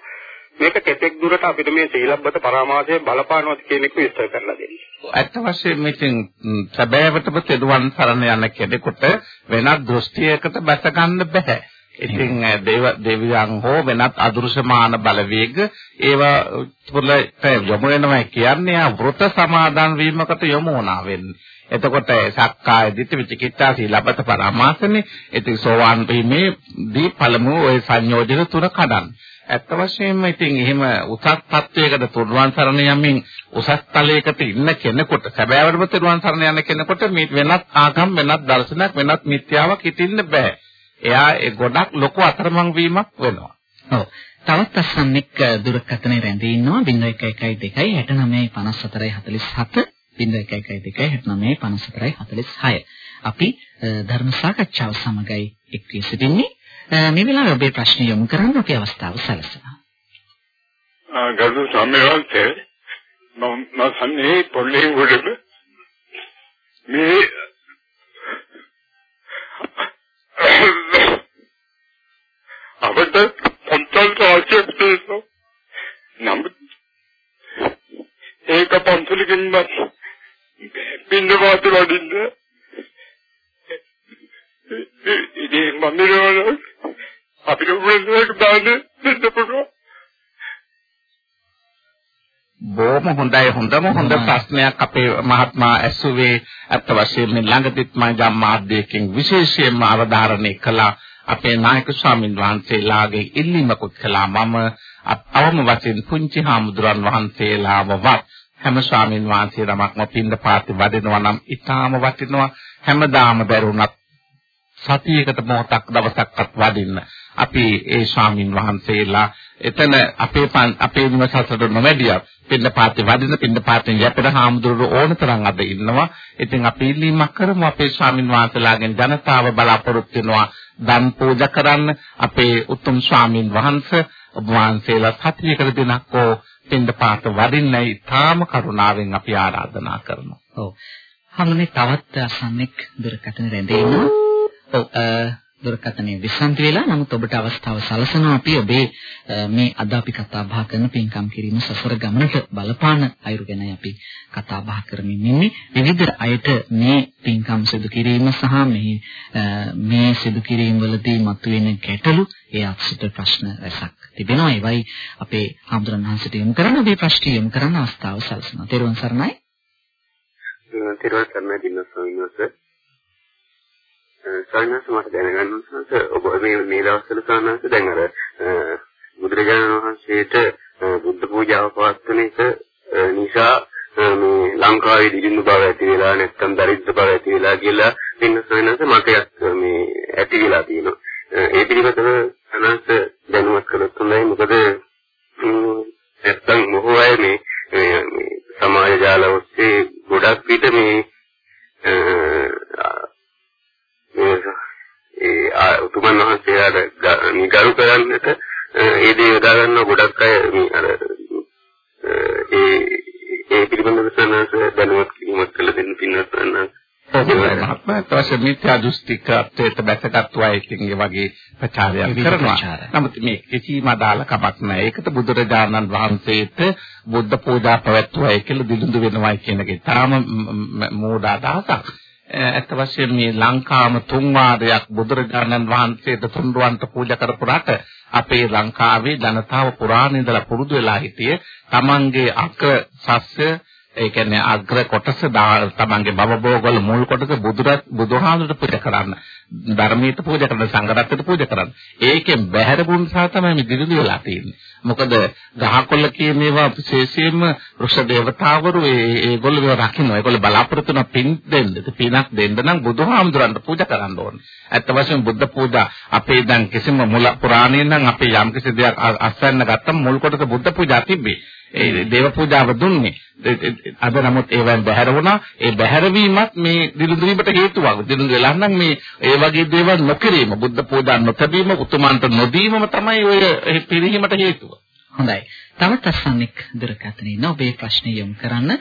මේක කෙතෙක් දුරට අපිට මේ සීලබ්බත පරාමාසය බලපානවද කියන එක විස්තර කරලා දෙන්න. ඇත්ත වශයෙන්ම ඉතින් සැබෑවටම තෙරුවන් සරණ යන කෙනෙකුට වෙනත් දෘෂ්ටියකට බැස ගන්න බෑ. ඉතින් දේව දෙවියන් හෝ වෙනත් අදෘශ්‍යමාන බලවේග ඒවා තුළට යොමු වෙනවා කියන්නේ ආ වෘත සමාදන් වීමකට යොමු වුණා වෙන්නේ. එතකොට සක්කාය දිට්ඨි විචිකිච්ඡා සීලබත පරමාසනේ ඉතින් සෝවාන් වීමේ දී පළමු ওই සංයෝජන තුන කඩන්න. ඇත්ත වශයෙන්ම ඉතින් එහෙම උසස් තත්වයකට තුරුවන් සරණ යමින් උසස් තලයකට ඉන්න කෙනෙකුට සැබෑවටම තුරුවන් සරණ යන කෙනෙකුට මේ වෙනත් ආගම් වෙනත් දර්ශනයක් වෙනත් මිත්‍යාවක් හිතින්න බෑ. එයා ඒ ගොඩක් ලොකු අතරමං වීමක් වෙනවා. ඔව්. තවත් අසන්නෙක් දුරකථනයේ රැඳී ඉන්නවා 0112 69 54 47 0112 69 54 46. අපි ධර්ම සාකච්ඡාව සමගයි එක් වී සිටින්නේ. මේ වෙලාවේ ඔබේ ප්‍රශ්න යොමු කරන්න ඔබේ අවස්ථාව සැලසෙනවා. ගරු සම්මේලනයේ මම සම්නේ පොල්ලේ උඩම මේ අපිට පොන්තල් තාක්ෂයක් තියෙනවා. නමුත් ඒක පොන්තලකින් පින්න වාතු වඩින්න ඉතින් මම අපිට උරෙන්දක් දාන්න දෙන්න පුළුවන්. බොහොම හොඳයි. හොඳම හොඳ ප්‍රශ්නයක් අපේ මහත්මයා ඇසුවේ අත් වශයෙන්ම ළඟදිත් මම ජම්මාද්දයකින් විශේෂයෙන්ම අවධාරණය කළා. අපේ නායක ස්වාමින් වහන්සේලාගේ ඉල්ලීමකුත් කළා. මම අවම වශයෙන් පුංචි හාමුදුරන් වහන්සේලාවවත් හැම ස්වාමින් වහන්සේ නමක්ම පින්ඳ පාති වදිනවා නම් ඊටාම වටිනවා. හැමදාම බැරුණත් සතියකට මොහොතක් දවසක්වත් වදින්න අපි ඒ ස්වාමින් වහන්සේලා එතන අපේ අපේ නිවසට නොමැදියා පින්න පාතේ වදින පින්න පාතෙන් යැපෙන හාමුදුරුවෝ ඕන තරම් අද ඉන්නවා. ඉතින් අපි ඉල්ලීමක් කරමු අපේ ස්වාමින් වහන්සේලාගෙන් ජනතාව බලාපොරොත්තු වෙනවා දන් පූජා කරන්න අපේ උතුම් ස්වාමින් වහන්සේ ඔබ වහන්සේලා සතියකට දිනක් ඕ පින්න පාත වදින්නයි තාම කරුණාවෙන් අපි ආරාධනා කරනවා. ඔව්. හැමෝනේ තවත් අසන්නෙක් දුරකථන රැඳේ ඉන්නවා. ඔව් දුරකථනයේ විසන්ති වෙලා නමුත් ඔබට අවස්ථාව සලසනවා අපි ඔබේ මේ අද අපි කතා බහ කරන පින්කම් කිරීම සසර ගමනට බලපාන අයුරු ගැන අපි කතා බහ කරමින් ඉන්නේ. විවිධ අයට මේ පින්කම් සිදු කිරීම සහ මේ මේ සිදු කිරීම වලදී මතුවෙන ගැටලු ඒ අක්ෂිත ප්‍රශ්න රැසක් තිබෙනවා. ඒවයි අපේ හඳුරන් වහන්සේට යොමු කරන මේ ප්‍රශ්න යොමු කරන අවස්ථාව සලසනවා. තෙරුවන් සරණයි. තෙරුවන් සරණයි දින ස්වාමීන් වහන්සේ සානස් මට දැනගන්න උනසස ඔබ මේ මේ දවස්වල සානස් දැන් අර බුදුරජාණන් වහන්සේට බුද්ධ පූජාව පවත්වන එක නිසා මේ ලංකාවේ දිලිඳු බව ඇති වෙලා නැත්නම් දරිද්‍ර බව ඇති වෙලා කියලා වෙන සානස් මතයක් මේ ඇති වෙලා තියෙනවා. ඒ පිළිබඳව සානස් දැනුවත් කළොත් හොඳයි මොකද නැත්නම් මොහොය මේ සමාජ ජාල ඔස්සේ ගොඩක් විට මේ ඒ උතුමන් වහන්සේලාට නිගරු කරන්නට ඒ දේ යොදා ගන්න ගොඩක් අය මේ අර ඒ ඒ පිළිබඳව සනස දැනුවත් කිරීමක් කළ දෙන්න පින්වත් සනස මහත්මයා තවසේ මිත්‍යා දෘෂ්ටිකත්වයට බැසගත්තු අය ඉතින් ඒ වගේ ප්‍රචාරයක් කරනවා. නමුත් මේ කිසිම අදාළ කමක් නැහැ. ඒකට බුදුරජාණන් වහන්සේට බුද්ධ පූජා පැවැත්වුවයි කියලා දිලුඳු වෙනවයි කියන එක තාම මෝඩ අදහසක්. ඇත්ත වශයෙන්ම මේ ලංකාවම තුන් වාරයක් බුදුරජාණන් වහන්සේට තුන්රුවන්ට පූජා කරපු රට අපේ ලංකාවේ ජනතාව පුරාණ ඉඳලා පුරුදු වෙලා හිටියේ තමන්ගේ අග්‍ර සස්ය ඒ කියන්නේ අග්‍ර කොටස තමන්ගේ බවභෝගවල මුල් කොටස බුදුරත් බුදුහාමුදුරට පූජා කරන්න. ධර්මයට පූජා කරන සංඝරත්නයට පූජා කරන්න ඒකෙන් බැහැර වුණා තමයි මේ දිවිදු වෙලා තියෙන්නේ මොකද ගහකොළ කියන ඒවා විශේෂයෙන්ම රුෂ දේවතාවරු ඒ ඒගොල්ලෝ ඒවා රකින්න ඒගොල්ලෝ බලාපොරොත්තු වෙන පින් දෙන්න පිනක් දෙන්න නම් බුදුහාමුදුරන්ට පූජා කරන්න ඕනේ ඇත්ත වශයෙන්ම බුද්ධ පූජා අපේ දැන් කිසිම මුල පුරාණයෙන් නම් අපේ යම් කිසි දෙයක් අස්වැන්න ගත්තම මුල් කොටස බුද්ධ පූජා තිබ්බේ ඒ දේව පූජාව දුන්නේ. අද නමුත් ඒවෙන් බැහැර වුණා. ඒ බැහැරවීමත් මේ දිනුදු වීමට හේතුවක්. දිනුදු වෙලා නම් මේ ඒ වගේ දේවල් නොකිරීම, බුද්ධ පූජා නොතැබීම, උතුමන්ට නොදීමම තමයි ඔය පිරිහීමට හේතුව. හොඳයි. තවත් අසන්නෙක් දුරකථන ඉන්න ඔබේ ප්‍රශ්න යොමු කරන්න.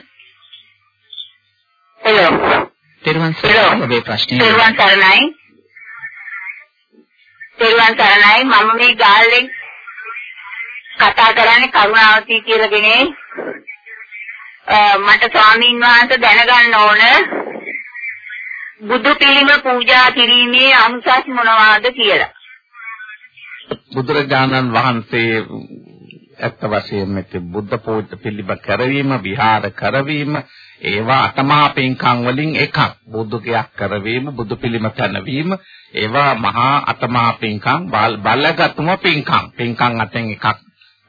හෙලෝ. තෙරුවන් සරණයි ඔබේ ප්‍රශ්නේ. තෙරුවන් සරණයි. තෙරුවන් සරණයි මම මේ ගාල්ලෙන් කතා කරන්නේ කරුණාවතී කියලා කෙනේ මට ස්වාමීන් වහන්සේ දැනගන්න ඕන බුදු පිළිම පූජා කිරීමේ අනුසස් මොනවාද කියලා. බුදුරජාණන් වහන්සේ ඇත්ත වශයෙන්ම බුද්ධ පූජා පිළිබ කරවීම විහාර කරවීම ඒවා අටමහා පින්කම් වලින් එකක් බුදුකයක් කරවීම බුදු පිළිම තනවීම ඒවා මහා අටමහා පින්කම් බලගතුම පින්කම් පින්කම් අතෙන් එකක්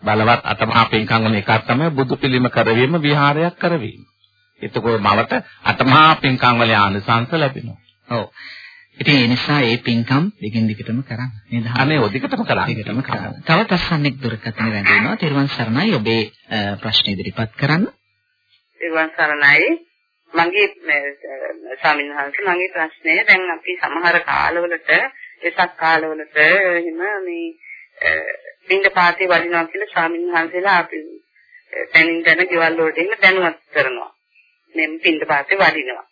බලවත් අටමහා පින්කම් වල එකක් තමයි බුදු පිළිම කරවීම විහාරයක් කරවීම. එතකොට මවට අටමහා පින්කම් වල ආනිසංස ලැබෙනවා. ඔව්. ඉතින් ඒ නිසා ඒ පින්කම් දිගින් දිගටම කරන්න. නේද? අනේ ඔදිකටම කරන්න. දිගටම කරන්න. තවත් අස්සන්නෙක් දුරකථන රැඳෙනවා. තෙරුවන් සරණයි ඔබේ ප්‍රශ්න ඉදිරිපත් කරන්න. තෙරුවන් සරණයි. මගේ ස්වාමීන් වහන්සේ මගේ ප්‍රශ්නය දැන් අපි සමහර කාලවලට එසක් කාලවලට එහෙම මේ පින්ද පාතේ වඩිනවා කියලා ස්වාමීන් වහන්සේලා අපි තනින් තන ගෙවල් වලට එන්න දැනුවත් කරනවා. මේ පින්ද පාතේ වඩිනවා.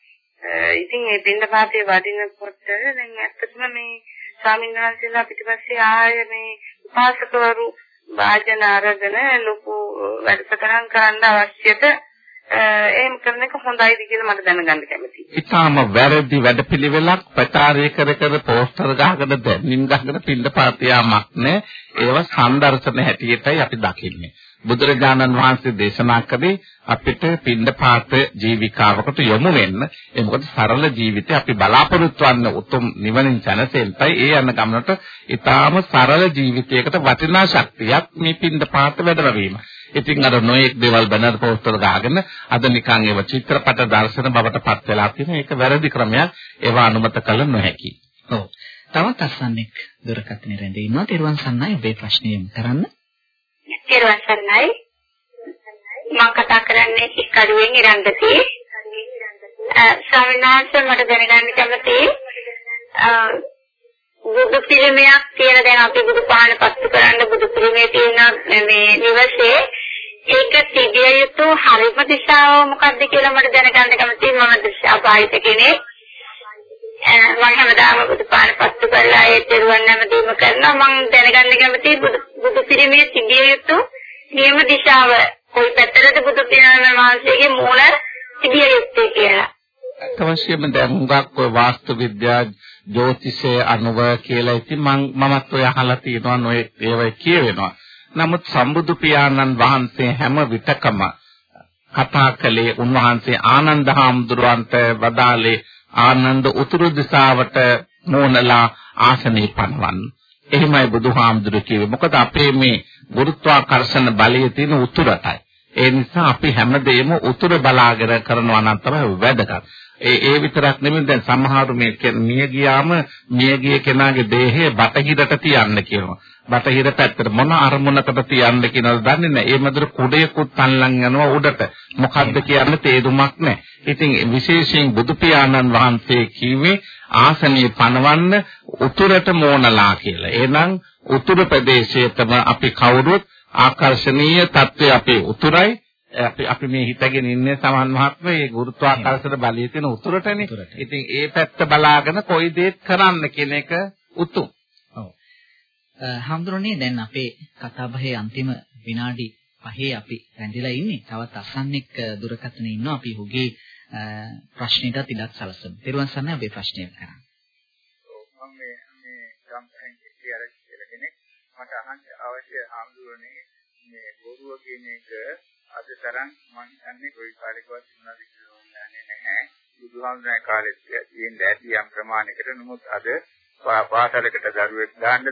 ඉතින් මේ පින්ද පාතේ වඩිනකොට දැන් ඇත්තටම මේ ස්වාමීන් වහන්සේලා පිටිපස්සේ ආය මේ උපාසකවරු වාජන අරගෙන ලොකු වැඩසටහන් කරන්න අවශ්‍යත එහෙම කරන එක හොඳයිද කියලා මට දැනගන්න කැමතියි. ඊටාම වැරදි වැඩපිළිවෙලක් ප්‍රචාරය කර කර පෝස්ටර් ගහගෙන දැන්නින් ගහගෙන පින්න පාතියාමක් නෑ. ඒවා සංදර්ශන හැටියටයි අපි දකින්නේ. බුදුරජාණන් වහන්සේ දේශනා කළේ අපිට පින්ඩපාත ජීවිකාවකට යොමු වෙන්න. ඒ මොකද සරල ජීවිතේ අපි බලාපොරොත්තු වන්න උතුම් නිවනින් සැනසෙන්නයි ඒ යන ගමනට ඊටාම සරල ජීවිතයකට වටිනා ශක්තියක් මේ පින්ඩපාත වැඩරවීම. ඉතින් අර නොයෙක් දේවල් බැනර් පෝස්ටර් ගහගෙන අද නිකන් ඒව චිත්‍රපට දර්ශන බවට පත් වෙලා තියෙන ඒක වැරදි ක්‍රමයක්. ඒවා අනුමත කළ නොහැකි. ඔව්. තවත් අසන්නෙක් දුරකථනයේ රැඳී ඉන්නවා. තෙරුවන් සන්නයි ඔබේ ප්‍රශ්නය යොමු කරන්න. තෙරුවන් සන්නයි. මම කතා කරන්නේ ඉක්කඩුවෙන් ඉරන්දති. ස්වාමීන් වහන්සේ මට දැනගන්න කැමතියි. බුදු පිළිමයක් කියලා දැන් අපි බුදු පහන පත්තු කරන්න බුදු පිළිමේ තියෙන මේ නිවසේ ඒක තිබිය යුතු හරිම දිශාව මොකක්ද කියලා මට දැනගන්න කැමතියි මම දිශා පායිත කෙනෙක්. මම හැමදාම බුදුපාන පත්තු කරලා ඒ දරුවන් නැමදීම කරනවා මම දැනගන්න කැමතියි බුදු පිළිමේ තිබිය යුතු නියම දිශාව කොයි පැත්තටද බුදු පියාණන් වහන්සේගේ මූල තිබිය යුත්තේ කියලා. අවශ්‍යම දැන් හුඟක් ඔය වාස්තු විද්‍යා ජ්‍යොතිෂය අනුව කියලා ඉතින් මම මමත් ඔය අහලා තියෙනවා නොයේ ඒවා කියවෙනවා. නමුත් සම්බුදු පියාණන් වහන්සේ හැම විටකම කතා කළේ උන්වහන්සේ ආනන්ද හාමුදුරුවන්ට වදාළේ ආනන්ද උතුරු දිශාවට මෝනලා ආසනේ පනවන්න. එහෙමයි බුදුහාමුදුරු කිව්වේ. මොකද අපේ මේ ගුරුත්වාකර්ෂණ බලය තියෙන උතුරටයි. ඒ නිසා අපි හැමදේම උතුර බලාගෙන කරනවා නම් තමයි වැදගත්. ඒ ඒ විතරක් නෙමෙයි දැන් සමහරු මේ මිය ගියාම මිය ගිය කෙනාගේ දේහය බටහිරට තියන්න කියනවා. බටහිර පැත්තට මොන අරමුණකට තියන්න කියනවද දන්නේ නැහැ. ඒ මැදට කුඩයකුත් අල්ලන් යනවා උඩට. මොකද්ද කියන්න තේරුමක් නැහැ. ඉතින් විශේෂයෙන් බුදු පියාණන් වහන්සේ කිව්වේ ආසනීය පනවන්න උතුරට මෝනලා කියලා. එහෙනම් උතුරු ප්‍රදේශයේතම අපි කවුරුත් ආකර්ශනීය తත්වයේ අපේ උතුරයි අපි අපි මේ හිතගෙන ඉන්නේ සමන් මහත්මයා මේ ගුරුත්වාකර්ෂණ බලය තියෙන උතුරටනේ. ඉතින් ඒ පැත්ත බලාගෙන කොයි දේත් කරන්න කියන එක උතුම්. ඔව්. හම්දුරනේ දැන් අපේ කතාබහේ අන්තිම විනාඩි පහේ අපි රැඳිලා ඉන්නේ. තවත් අසන්නෙක් දුරකථනයේ ඉන්නවා. අපි ඔහුගේ ප්‍රශ්නෙටත් ඉඩක් සලසමු. ඊරුවන් සන්නේ අපේ ප්‍රශ්නය කරා. මම මේ මේ ගම්පහෙන් කියලා කෙනෙක් මට අහන්න අවශ්‍ය හම්දුරනේ මේ බොරුව කියන එක අද තරම් මම හිතන්නේ කොයි කාලෙකවත් තිබුණාද කියලා නැහැ. බුදුහාමුදුරනේ කාලෙත් තියෙන ඇති යම් ප්‍රමාණයකට නමුත් අද පාසලකට දරුවෙක් දාන්නද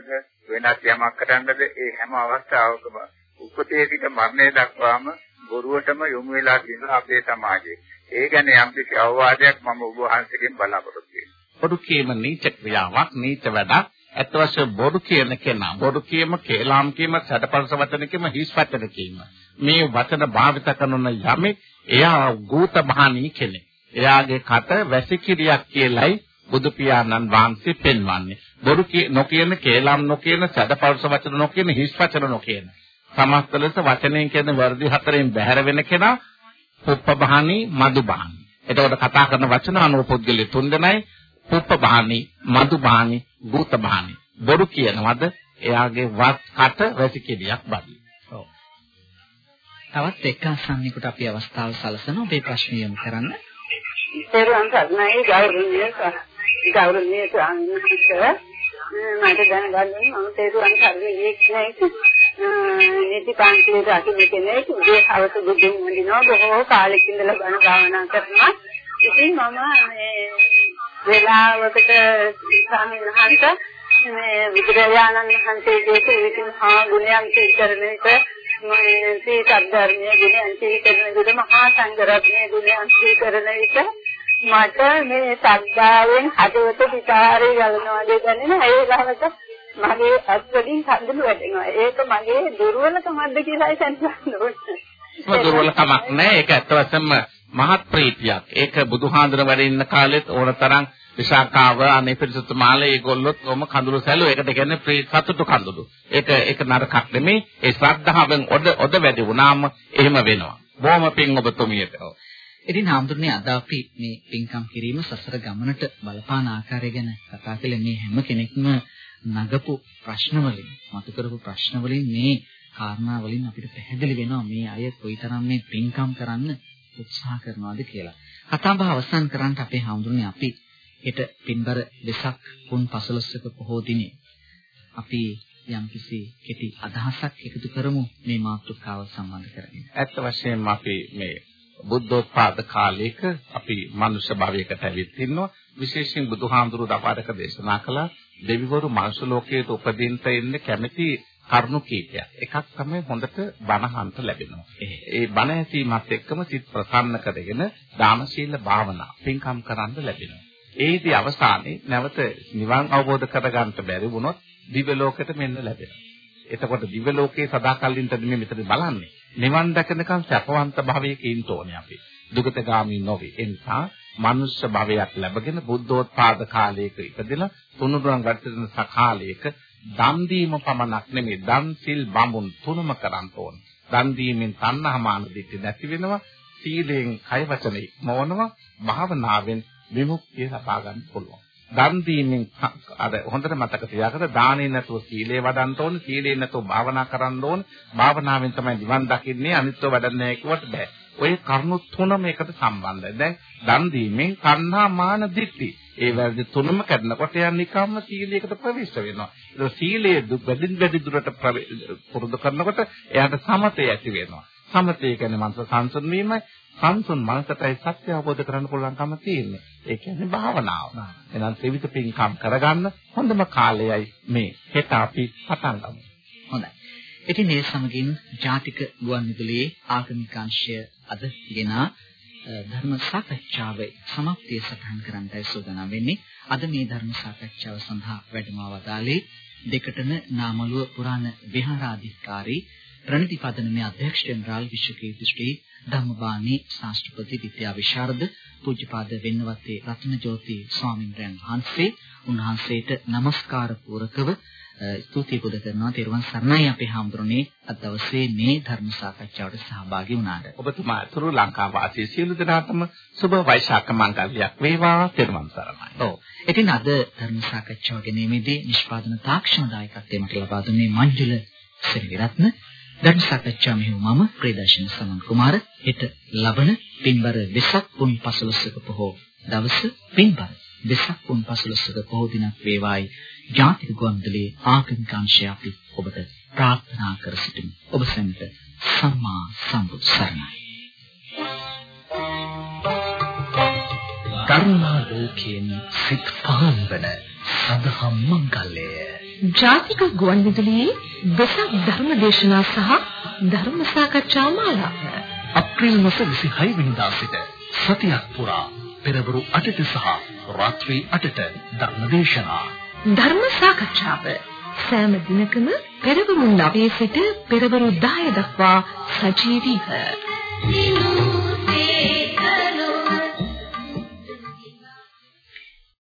වෙනත් යමක් කරන්නද ඒ හැම අවස්ථාවකම උපතේ සිට මරණය දක්වාම බොරුවටම යොමු වෙලා තියෙනවා අපේ සමාජයේ. ඒ ගැන යම් කිසි අවවාදයක් මම ඔබ වහන්සේගෙන් බලාපොරොත්තු වෙනවා. බොරු කීම නීච ක්‍රියාවක් නීච වැඩක්. ඇත්ත වශයෙන්ම බොරු කියන කෙනා බොරු කීම කේලාම් කීම සැඩපරස වචන කීම හිස් වචන කීම මේ වචන භාවිත කරන යමෙක් එයා ගූත බහණී කෙනෙක්. එයාගේ කට වැසිකිරියක් කියලයි බුදු පියාණන් වහන්සේ පෙන්වන්නේ. බොරු නොකියන, කේලම් නොකියන, සදපෞරුෂ වචන නොකියන, හිස් වචන නොකියන. සමස්ත ලෙස වචනයෙන් කියන වර්ධි හතරෙන් බැහැර වෙන කෙනා පුප්පබහණී, මදුබහණී. එතකොට කතා කරන වචන අනුව පුද්ගලෙ තුන් දෙනයි පුප්පබහණී, මදුබහණී, භූතබහණී. බොරු කියනවද? එයාගේ වත් කට වැසිකිරියක් බදී. තවත් එක්ක අසන්නෙකුට අපි අවස්ථාව සලසන ඔබේ ප්‍රශ්න යොමු කරන්න. පෙරවන් සර්ණයි ගෞරවනීය ගෞරවනීය ස්වාමීන් මට දැනගන්න මම තේරුවන් සර්වේ කෙනෙක් නීති පන්තියේ අතිමි කෙනෙක් උදේ හවස බුදුන් වඳිනවා. බොහෝ කාලෙක ඉඳලා බණ භාවනා කරනවා. ඉතින් මම මේ වෙලාවකට ස්වාමීන් වහන්සේ මේ විද්‍යාඥානන් වහන්සේගේ විසින් හා ගුණයන් සිද්ධ එක මේ සී සද්ධර්මයේ ගුණයන් සිහිකරන විට මහා සංඝරත්නයේ ගුණයන් සිහිකරන විට මට මේ සද්ධාවෙන් හදවත පිටාරේ ගලනවා දෙන්නේ ඒ ගහකට මගේ අත්වලින් කඳුළු වැටෙනවා. ඒක මගේ දුර්වලකමක්ද කියලා හිතන්න ඕනේ. දුර්වලකමක් නෑ. ඒක ඇත්ත වශයෙන්ම මහත් ප්‍රීතියක් ඒක බුදුහාඳුන වැඩ ඉන්න කාලෙත් ඕනතරම් විශාකාව අනේ පිරිසුතුමාල ඒගොල්ලොත් ඔම කඳුළු සැලුව ඒකට කියන්නේ සතුටු කඳුළු. ඒක ඒක නරකක් නෙමෙයි. ඒ ශ්‍රද්ධාවෙන් ඔද ඔද වැඩි වුණාම එහෙම වෙනවා. බොහොම පිං ඔබතුමියට. ඉතින් හාමුදුරනේ අද අපි මේ පින්කම් කිරීම සසර ගමනට බලපාන ආකාරය ගැන කතා කළේ මේ හැම කෙනෙක්ම නගපු ප්‍රශ්න වලින් මතු කරපු ප්‍රශ්න වලින් මේ කාරණා වලින් අපිට පැහැදිලි වෙනවා මේ අය කොයිතරම් මේ පින්කම් කරන්න උත්සාහ කරනවද කියලා. කතාබහ අවසන් කරන්න අපේ හාමුදුරනේ අපි හෙට පින්බර වෙසක් පුන් 15ක පොහෝ දිනේ අපි යම්කිසි කෙටි අදහසක් එකතු කරමු මේ මාතෘකාව සම්බන්ධ කරගෙන. ඇත්ත වශයෙන්ම අපි මේ බුද්ධෝත්පාද කාලයක අපි මනුෂ්‍ය භවයකට ඇවිත් ඉන්නවා. විශේෂයෙන් බුදුහාමුදුරු දපාරක දේශනා කළ දෙවිවරු මනුෂ්‍ය ලෝකයට උපදින්න ඉන්න කැමැති කරුණු කීපයක්. එකක් තමයි හොඳට බණහන්ත ලැබෙනවා. ඒ බණ ඇසීමත් එක්කම සිත් ප්‍රසන්න කරගෙන දාන සීල භාවනා පින්කම් කරන්න ලැබෙනවා. ඒදී අවසානයේ නැවත නිවන් අවබෝධ කරගන්න බැරි වුණොත් දිව්‍ය ලෝකෙට මෙන්න ලැබෙනවා. එතකොට දිව්‍ය ලෝකේ සදාකල්ලින්ට මේ මෙතන බලන්නේ. නිවන් දැකනකම් සැපවන්ත භවයක ඉන්න ඕනේ අපි. දුගතගාමී නොවේ. ඒ නිසා මනුෂ්‍ය භවයක් ලැබගෙන බුද්ධෝත්පාද කාලයක ඉපදෙලා තුනුරුවන් වැඩසටහන සකාලයක දන් දීම පමණක් නෙමෙයි දන් සිල් බඹුන් තුනම කරන්න ඕන. දන් දීමෙන් තණ්හාමාන දිට්ඨි නැති වෙනවා. සීලෙන් කය වචනේ මොනවා භාවනාවෙන් විමුක්තිය ලබා ගන්න පුළුවන්. දන් දීමෙන් අර හොඳට මතක තියාගන්න දානෙ නැතුව සීලේ වඩන්න ඕන සීලේ නැතුව භාවනා කරන්න ඕන භාවනාවෙන් තමයි නිවන් දකින්නේ අනිත්ව වඩන්නේ නැහැ කිව්වට බෑ ඔය කරුණු තුනම එකට සම්බන්ධයි දැන් දන් දීමෙන් කන්නා මාන දිට්ඨි ඒ වැරදි තුනම කරනකොට යා නිකම්ම සීලයකට ප්‍රවිෂ්ඨ වෙනවා ඒක සීලයේ වැඩින් වැඩි දුරට පුරුදු කරනකොට එයාට සමතය ඇති වෙනවා සමතය කියන්නේ මනස සංසුන් වීමයි සංසුන් මනසටයි සත්‍ය අවබෝධ කරගන්න පුළුවන්කම තියෙන්නේ. ඒ කියන්නේ භාවනාව. එහෙනම් ත්‍රිවිධ පින්කම් කරගන්න හොඳම කාලයයි මේ. හෙට අපි පටන් ගමු. හොඳයි. ඉතින් මේ සමගින් ජාතික ගුවන්විදුලියේ ආගමික අංශය අද ගෙන ධර්ම සාකච්ඡාවේ සමාප්තිය සටහන් කරන්නයි සූදානම් වෙන්නේ. අද මේ ධර්ම සාකච්ඡාව සඳහා වැඩම වදාළේ දෙකටන නාමලුව පුරාණ විහාරාධිකාරී ප්‍රණිතිපදනමේ අධ්‍යක්ෂ ජෙනරාල් විශ්වකීර්ති ශ්‍රී ධම්මබාණී ශාස්ත්‍රපති විද්‍යා විශාරද පූජ්‍යපාද වෙන්නවත්තේ රත්නජෝති ස්වාමීන් වහන්සේ උන්වහන්සේට নমස්කාර පූරකව ස්තුති පුද කරනවා. තෙරුවන් සරණයි අපේ හාමුදුරනේ අද දවසේ මේ ධර්ම සාකච්ඡාවට සහභාගී වුණාට. ඔබතුමා තුරු ලංකා වාසී සියලු දෙනාටම සුබ වෛශාඛ මංගල්‍යයක් වේවා. තෙරුවන් සරණයි. ඔව්. ඉතින් අද ධර්ම සාකච්ඡාව ගැනීමේදී නිෂ්පාදන තාක්ෂණ දායකත්වයෙන් ලබා දුන්නේ මංජුල සිරිරත්න ධර්ම සාකච්ඡා මෙහිම මම ප්‍රේදර්ශන සමන් කුමාර. හෙට ලබන පින්බර වෙසක් පුන් පසළොස්වක පොහොව දවස පින්බර වෙසක් පුන් පසළොස්වක පොහොව දිනක් වේවායි ජාතික ගුවන්විදුලියේ ආගමික අංශය අපි ඔබට ප්‍රාර්ථනා කර සිටිමු. ඔබ සැමට සම්මා සම්බුදු සරණයි. කරුණා ලෝකයෙන් සිත් පහන්වන සදහම් මංගල්‍යය. ජාතික ගුවන්විදුලියේ වෙසක් ධර්ම දේශනා සහ ධර්ම සාකච්ඡා මාලාව. අප්‍රේල් මාස 26 වෙනිදා සිට සතියක් පුරා පෙරවරු 8ට සහ රාත්‍රී 8ට ධර්ම දේශනා. ධර්ම සාකච්ඡාව. සෑම දිනකම පෙරවරු 9 සිට පෙරවරු 10 දක්වා සජීවීව.